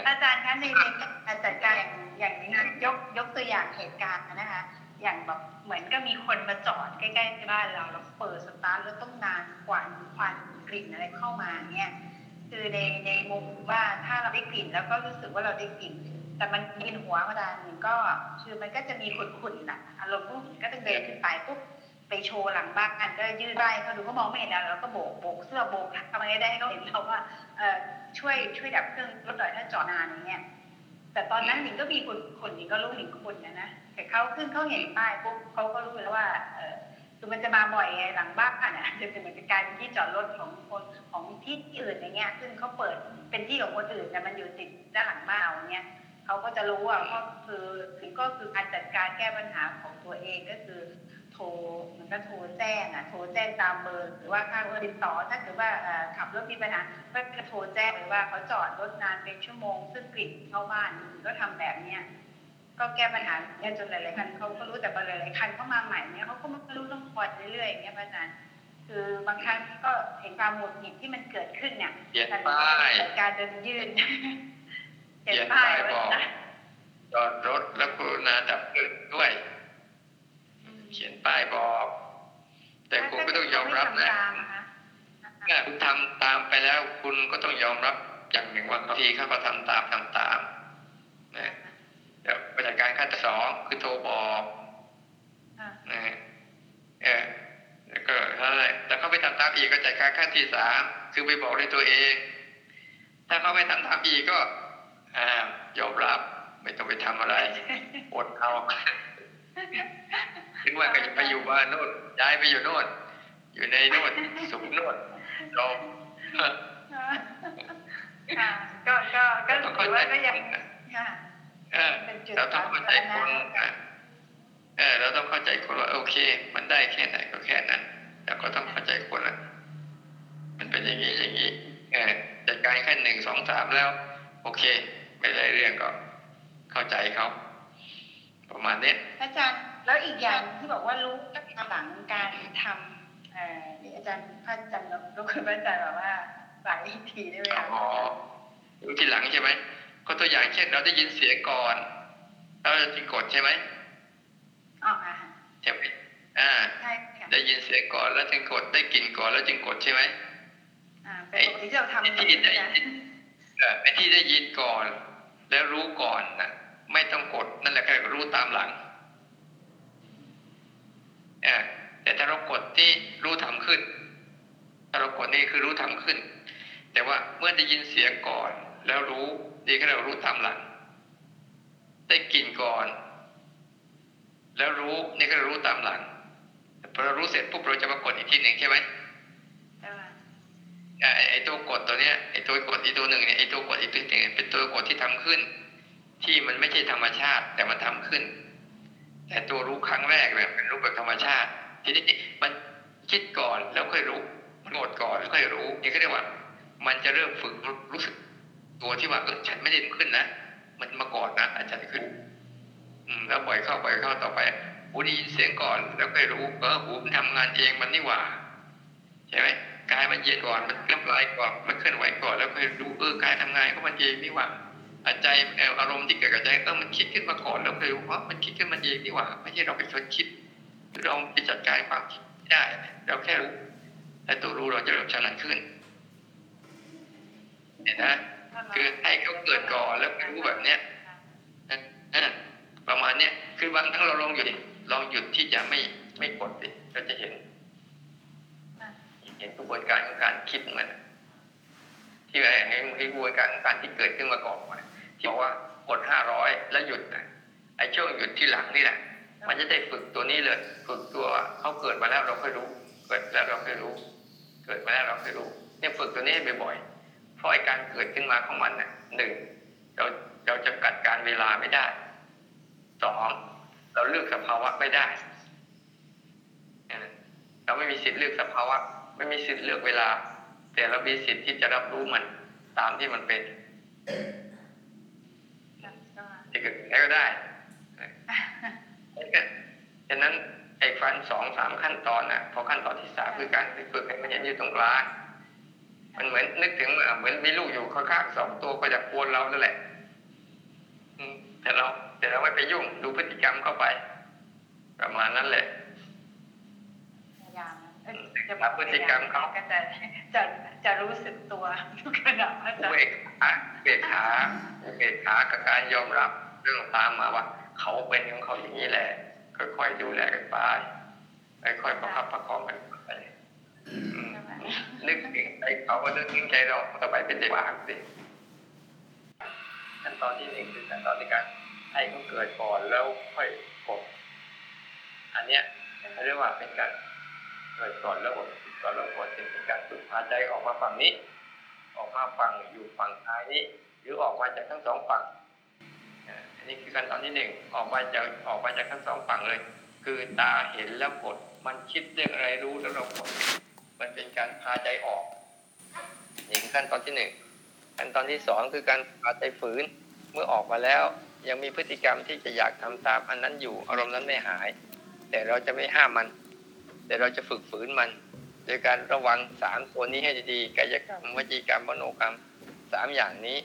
อาจารย์คะในในการจัดการอย่างนี้ยกยกตัวอย่างเหตุการณ์นะคะ อย่างแบบเหมือนก็มีคนมาจอดใกล้ๆที่บ้านเราแล้วเปิดสตาร์ทแล้วต้องนานกว่าควันกลิ่นอะไรเข้ามาเนี่ยคือในในมุมว่าถ้าเราได้กลิ่นแล้วก็รู้สึกว่าเราได้กลิ่น แต่มันกินหัวมาดานหนึ่งก็คือมันก็จะมีขุ่นๆน่ะอารมณ์ผู้หญิงก็ต้องเดินขึ้นไปปุ๊บไปโชว์หลังบ้านกันก็ยืดได้เขาดูเขามองไม่เห็นแล้วเราก็โบกโบกเสื้อโบกทำอะไรได้ให้เขาเห็นเราว่าเออ ช่วยช่วยดับเครื่องรถหน่อยถ้าจอดนานอย่างเงี้ยแต่ตอนนั้นหนิงก็มีคนคนหนิงก็รู้หนิงคนนะนะแต่เขาขึ้นเขาเห็นป้ายปุ๊บเขาก็รู้แล้วว่าเออคือมันจะมาบ่อยไงหลังบ้านอะจะเป็นเหมือนกับกลายเป็นที่จอดรถของคนของที่อื่นอย่างเงี้ย ซึ่งเขาเปิดเป็นที่ของคนอื่นแต่มันอยู่ติดด้านหลังบ้านเราเงี้ยเขาก็จะรู้ว่าก็คือก็คือการจัดการแก้ปัญหาของตัวเองก็คือ โทรมันก็โทรแจ้งอะโทรแจ้งตามเบอร์ หรือว่าค่าเบอร์ติดต่อถ้าเกิดว่าเอ่อขับรถมีปัญหาก็โทรแจ้งเลยว่าเขาจอดรถนานเป็นชั่วโมง ซึ่งกลิ่นเข้าบ้านก็ทำแบบเนี้ยก็แก้ปัญหาเนี่ยจนหลายๆคันเขาก็รู้แต่พอหลายๆคันเข้ามาใหม่เนี่ยเขาก็ไม่รู้ต้องคอยเรื่อยๆอย่างเงี้ยพระอาจารย์คือบางครั้งก็เห็นความหงุดหงิดที่มันเกิดขึ้นเนี่ยเปลี่ยนการป้ายจัดการเดินยืนเปลี่ยนป้ายบอกจอดรถแล้วกรุณาดับเพลิงด้วย เขียนป้ายบอก แต่คุณก็ต้องยอมรับนะเมื่อคุณทำตามไปแล้ว คุณก็ต้องยอมรับอย่างหนึ่งว่าบางทีเขาก็ทำตามทำตามนะเดี๋ยวบริการขั้นที่สองคือโทรบอกนะเออแล้วก็อะไรแต่เขาไปทำตามอีกก็จัดการขั้นที่สามคือไปบอกด้วยตัวเอง ถ้าเขาไม่ทำตามอีกก็อ่ายอมรับไม่ต้องไปทำอะไรอดเอาถึ งว่าก็จะไปอยู่บ้านโน่นย้ายไปอยู่โน่น อยู่ในโน่นสุขโน่นจบค่ะก็ก็ก็ถือว่าก็ยังค่ะเออเราต้องเข้าใจคนนะเออเราต้องเข้าใจคนว่าโอเค มันได้แค่ไหนก็แค่นั้นแต่ก็ต้องเข้าใจคนละมันเป็นอย่างนี้อย่างนี้เออจัดการแค่หนึ่งสองสามแล้ว โอเค ไม่ได้เรื่องก็เข้าใจเขาประมาณเนี้ยอาจารย์ แล้วอีกอย่างที่บอกว่ารู้หลังการทำเอ่อนี่อาจารย์พระอาจารย์รบกวนพระอาจารย์บอกว่าหลายทีได้ไหมคะอ๋อดูทีหลังใช่ไหมก็ตัวอย่างเช่นเราได้ยินเสียงก่อนเราจึงกดใช่ไหมอ๋อค่ะใช่ไหมอ่าใช่ค่ะได้ยินเสียงก่อนแล้วจึงกดได้กลิ่นก่อนแล้วจึงกดใช่ไหมอ่าเป็นปกติที่เราทำอยู่นะเอ่อไอ้ที่ได้ยินก่อน แล้วรู้ก่อนนะไม่ต้องกดนั่นแหละก็รู้ตามหลังเออ แต่ถ้าเรากดที่รู้ทำขึ้น ถ้าเรากดนี่คือรู้ทำขึ้น แต่ว่าเมื่อได้ยินเสียงก่อน แล้วรู้นี่ก็เรารู้ตามหลัง ได้กลิ่นก่อน แล้วรู้นี่ก็รู้ตามหลังพอเรารู้เสร็จปุ๊บเราจะมากดอีกทีหนึ่งใช่ไหมใช่ไหมไอ้ไอ้ตัวกดตัวเนี้ยไอ้ตัวกดอีกตัวหนึ่งเนี่ยไอ้ตัวกดอีกตัวหนึ่งเนี่ยเป็นตัวกดที่ทำขึ้น ที่มันไม่ใช่ธรรมชาติ แต่มันทำขึ้น แต่ตัวรู้ครั้งแรกเนี่ยเป็นรู้แบบธรรมชาติ ทีนี้มันคิดก่อนแล้วค่อยรู้ มันกดก่อนแล้วค่อยรู้นี่ก็เรียกว่า มันจะเริ่มฝึกรู้สึก ตัวที่ว่าเออฉันไม่ได้ขึ้นนะมันมาก่อนนะอาจารย์ขึ้น อืม แล้วปล่อยเข้าปล่อยเข้าต่อไปหูได้ยินเสียงก่อนแล้วค่อยรู้เออหูมันทำงานเองมันนี่หว่าใช่ไหมกายมันเย็นก่อนมันเคลื่อนไหวก่อนมันเคลื่อนไหวก่อนแล้วค่อยรู้เออกายทำงานของมันเองนี่หว่า อาใจเอ่ออารมณ์ที่เกิดกับใจเออมันคิดขึ้นมาก่อนแล้วค่อยรู้ว่ามันคิดขึ้นมาเองนี่หว่า ไม่ใช่เราเป็นคนคิดเราไปจัดการความคิดไม่ได้เราแค่รู้แต่ตัวรู้เราจะเริ่มฉลาดขึ้นเห็นนะคือให้เขาเกิดก่อนแล้วค่อยรู้แบบเนี้ยนะประมาณเนี้ยคือบางครั้งเราลองหยุดดิลองหยุดที่จะไม่ไม่กดดิเราจะเห็น เห็นกระบวนการของการคิดมัน ที่ว่าเห็นกระบวนการการที่เกิดขึ้นมาก่อนที่บอกว่ากดห้าร้อยแล้วหยุดไอ้ช่วงหยุดที่หลังนี่แหละมันจะได้ฝึกตัวนี้เลยฝึกตัวเขาเกิดมาแล้วเราค่อยรู้ เกิดแล้วเราค่อยรู้ เกิดมาแล้วเราค่อยรู้เนี่ยฝึกตัวนี้บ่อยๆเพราะไอ้การเกิดขึ้นมาของมันน่ะหนึ่งเราเราจะกัดการเวลาไม่ได้สองเราเลือกสภาวะไม่ได้ เราไม่มีสิทธิ์เลือกสภาวะ ไม่มีสิทธิ์เลือกเวลา แต่เรามีสิทธิ์ที่จะรับรู้มันตามที่มันเป็นครับก็จะเกิดอะไรก็ได้ฉะนั้นไอ้ฟันสองสามขั้นตอนน่ะ พอขั้นตอนที่สามคือการฝึกให้มันเห็นอยู่ตรงกลางมันเหมือนนึกถึงเหมือนมีลูกอยู่ข้างๆสองตัวก็จะกวนเรานั่นแหละอืมแต่เรา แต่เราไม่ไปยุ่งดูพฤติกรรมเข้าไป ประมาณนั้นแหละพยายาม เอ้ยจะรับพฤติกรรมเขาก็จะจะจะรู้สึกตัวทุกขณะพระอาอุจารเบย์กขาอุเบกขาอุเบกขากับการยอมรับเรื่องตามมาว่า เขาเป็นของเขาอย่างนี้แหละค่อยๆดูแลกันไปค่อยๆประคับประคองกันไปอืมนึกถึงใจเขาก็นึกถึงใจเราต่อไปเป็นใจวางสิขั้นตอนที่หนึ่งคือขั้นตอนในการให้เขาเกิดก่อนแล้วค่อยกดอันเนี้ยเขาเรียกว่าเป็นการ เกิดก่อนแล้วกดก่อนแล้วกดเป็นการฝึกพาใจออกมาฝั่งนี้ ออกมาฝั่งอยู่ฝั่งซ้ายนี้ หรือออกมาจากทั้งสองฝั่งอันนี้คือขั้นตอนที่หนึ่งออกมาจากออกมาจากทั้งสองฝั่งเลย คือตาเห็นแล้วกดมันคิดเรื่องอะไรรู้แล้วเรากดมันเป็นการพาใจออกนี่คือขั้นตอนที่หนึ่งขั้นตอนที่สองคือการพาใจฝืนเมื่อออกมาแล้วยังมีพฤติกรรมที่จะอยากทำตามอันนั้นอยู่อารมณ์นั้นไม่หาย แต่เราจะไม่ห้ามมัน แต่เราจะฝึกฝืนมัน โดยการระวังสามตัวนี้ให้ดีๆกายกรรมวจีกรรมมโนกรรมสามอย่างนี้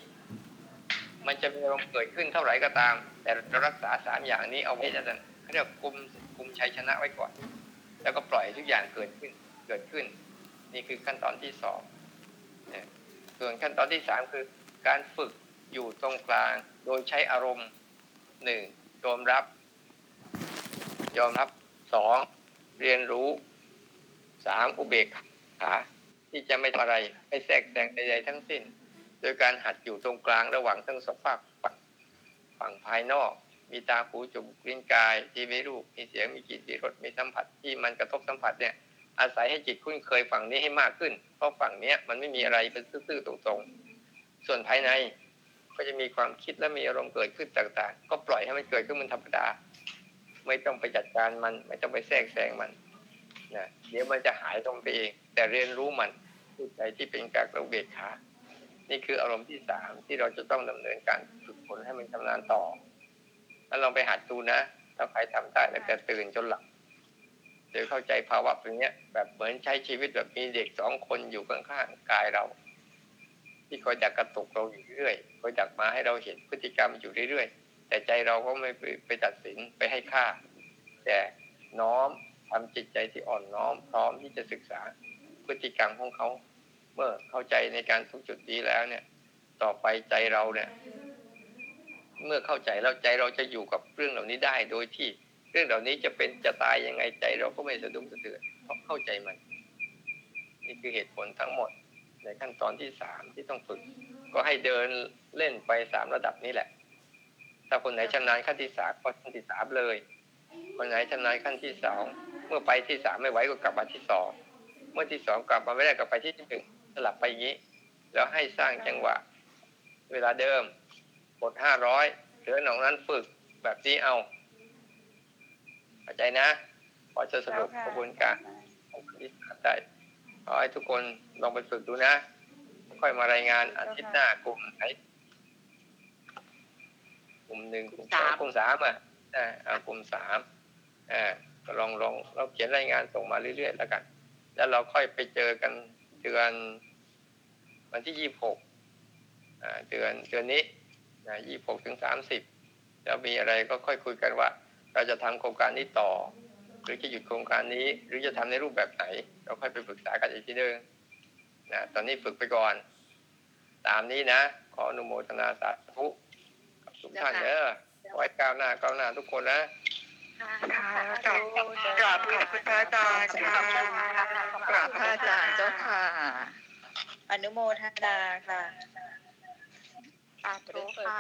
มันจะมีอารมณ์เกิดขึ้นเท่าไหร่ก็ตาม แต่เรารักษาสามอย่างนี้เอาไว้จะเขาเรียกกุมกุมชัยชนะไว้ก่อน แล้วก็ปล่อยทุกอย่างเกิดขึ้นเกิดขึ้น นี่คือขั้นตอนที่สองเนี่ยส่วนขั้นตอนที่สามคือ การฝึกอยู่ตรงกลาง โดยใช้อารมณ์หนึ่งยอมรับ ยอมรับสอง เรียนรู้สามอุเบกขาที่จะไม่ทำอะไรไม่แทรกแซงใดๆทั้งสิ้น โดยการหัดอยู่ตรงกลางระหว่างทั้งสองฝั่งฝั่งฝั่งภายนอก มีตาหูจมูกลิ้นกาย ที่มีรูปมีเสียงมีกลิ่นมีรสมีสัมผัสที่มันกระทบสัมผัสเนี่ย อาศัยให้จิตคุ้นเคยฝั่งนี้ให้มากขึ้น เพราะฝั่งเนี้ยมันไม่มีอะไรเป็นซื่อๆตรงๆ ส่วนภายในก็จะมีความคิดและมีอารมณ์เกิดขึ้นต่างๆ ก็ปล่อยให้มันเกิดขึ้นมันธรรมดา ไม่ต้องไปจัดการมัน ไม่ต้องไปแทรกแซงมันนะเดี๋ยวมันจะหายตรงไปเอง แต่เรียนรู้มันผู้ใจที่เป็นการระเบียดขานี่คืออารมณ์ที่สามที่เราจะต้องดำเนินการฝึกฝนให้มันชำนาญต่อแล้วลองไปหัดดูนะถ้าใครทำได้ตั้งแต่ตื่นจนหลับเดี๋ยวเข้าใจภาวะตรงนี้ยแบบเหมือนใช้ชีวิตแบบมีเด็กสองคนอยู่ข้างๆกายเรา ที่คอยดักกระตุกเราอยู่เรื่อยคอยดักมาให้เราเห็นพฤติกรรมอยู่เรื่อยๆ แต่ใจเราก็ไม่ไปตัดสินไปให้ค่า แต่น้อมทำจิตใจที่อ่อนน้อม พร้อมที่จะศึกษาพฤติกรรมของเขา เมื่อเข้าใจในการทุกจุดนี้แล้วเนี่ย ต่อไปใจเราเนี่ย เมื่อเข้าใจแล้วใจเราจะอยู่กับเรื่องเหล่านี้ได้โดยที่ เรื่องเหล่านี้จะเป็นจะตายยังไงใจเราก็ไม่สะดุ้งสะเทือนเพราะเข้าใจมัน นี่คือเหตุผลทั้งหมด ในขั้นตอนที่สามที่ต้องฝึก ก็ให้เดินเล่นไปสามระดับนี้แหละ ถ้าคนไหนชำนาญขั้นที่สามก็ขั้นที่สามเลย คนไหนชำนาญขั้นที่สองเมื่อไปที่สามไม่ไหวก็กลับมาที่สองเมื่อที่สองกลับมาไม่ได้ก็ไปที่หนึ่งสลับไปอย่างนี้ แล้วให้สร้างจังหวะ เวลาเดิมกดห้าร้อยเหลือหนองนั้นฝึกแบบนี้เอาเข้าใจนะพอจะสรุปกระบวนการของคณิตศาสตร์ได้ขอให้ทุกคนลองไปฝึกดูนะ ค่อยมารายงานอาทิตย์หน้ากลุ่มไหน กลุ่มหนึ่งกลุ่มสองกลุ่มสามอะอ่าเอากลุ่มสามอ่าก็ลองลองเราเขียนรายงานส่งมาเรื่อยๆแล้วกัน แล้วเราค่อยไปเจอกันเดือนวันที่ยี่สิบหกอ่าเดือนเดือนนี้นะยี่สิบหกถึงสามสิบแล้วมีอะไรก็ค่อยคุยกันว่า เราจะทำโครงการนี้ต่อ หรือจะหยุดโครงการนี้ หรือจะทำในรูปแบบไหน เราค่อยไปปรึกษากันอีกทีนึงนะตอนนี้ฝึกไปก่อน ตามนี้นะ ขออนุโมทนาสาธุกับ ทุกท่านเนอะขอให้ก้าวหน้าก้าวหน้าทุกคนนะค่ะกราบกราบขอบคุณพระอาจารย์ค่ะกราบพระอาจารย์เจ้าค่ะ อนุโมทนาค่ะสาธุค่ะ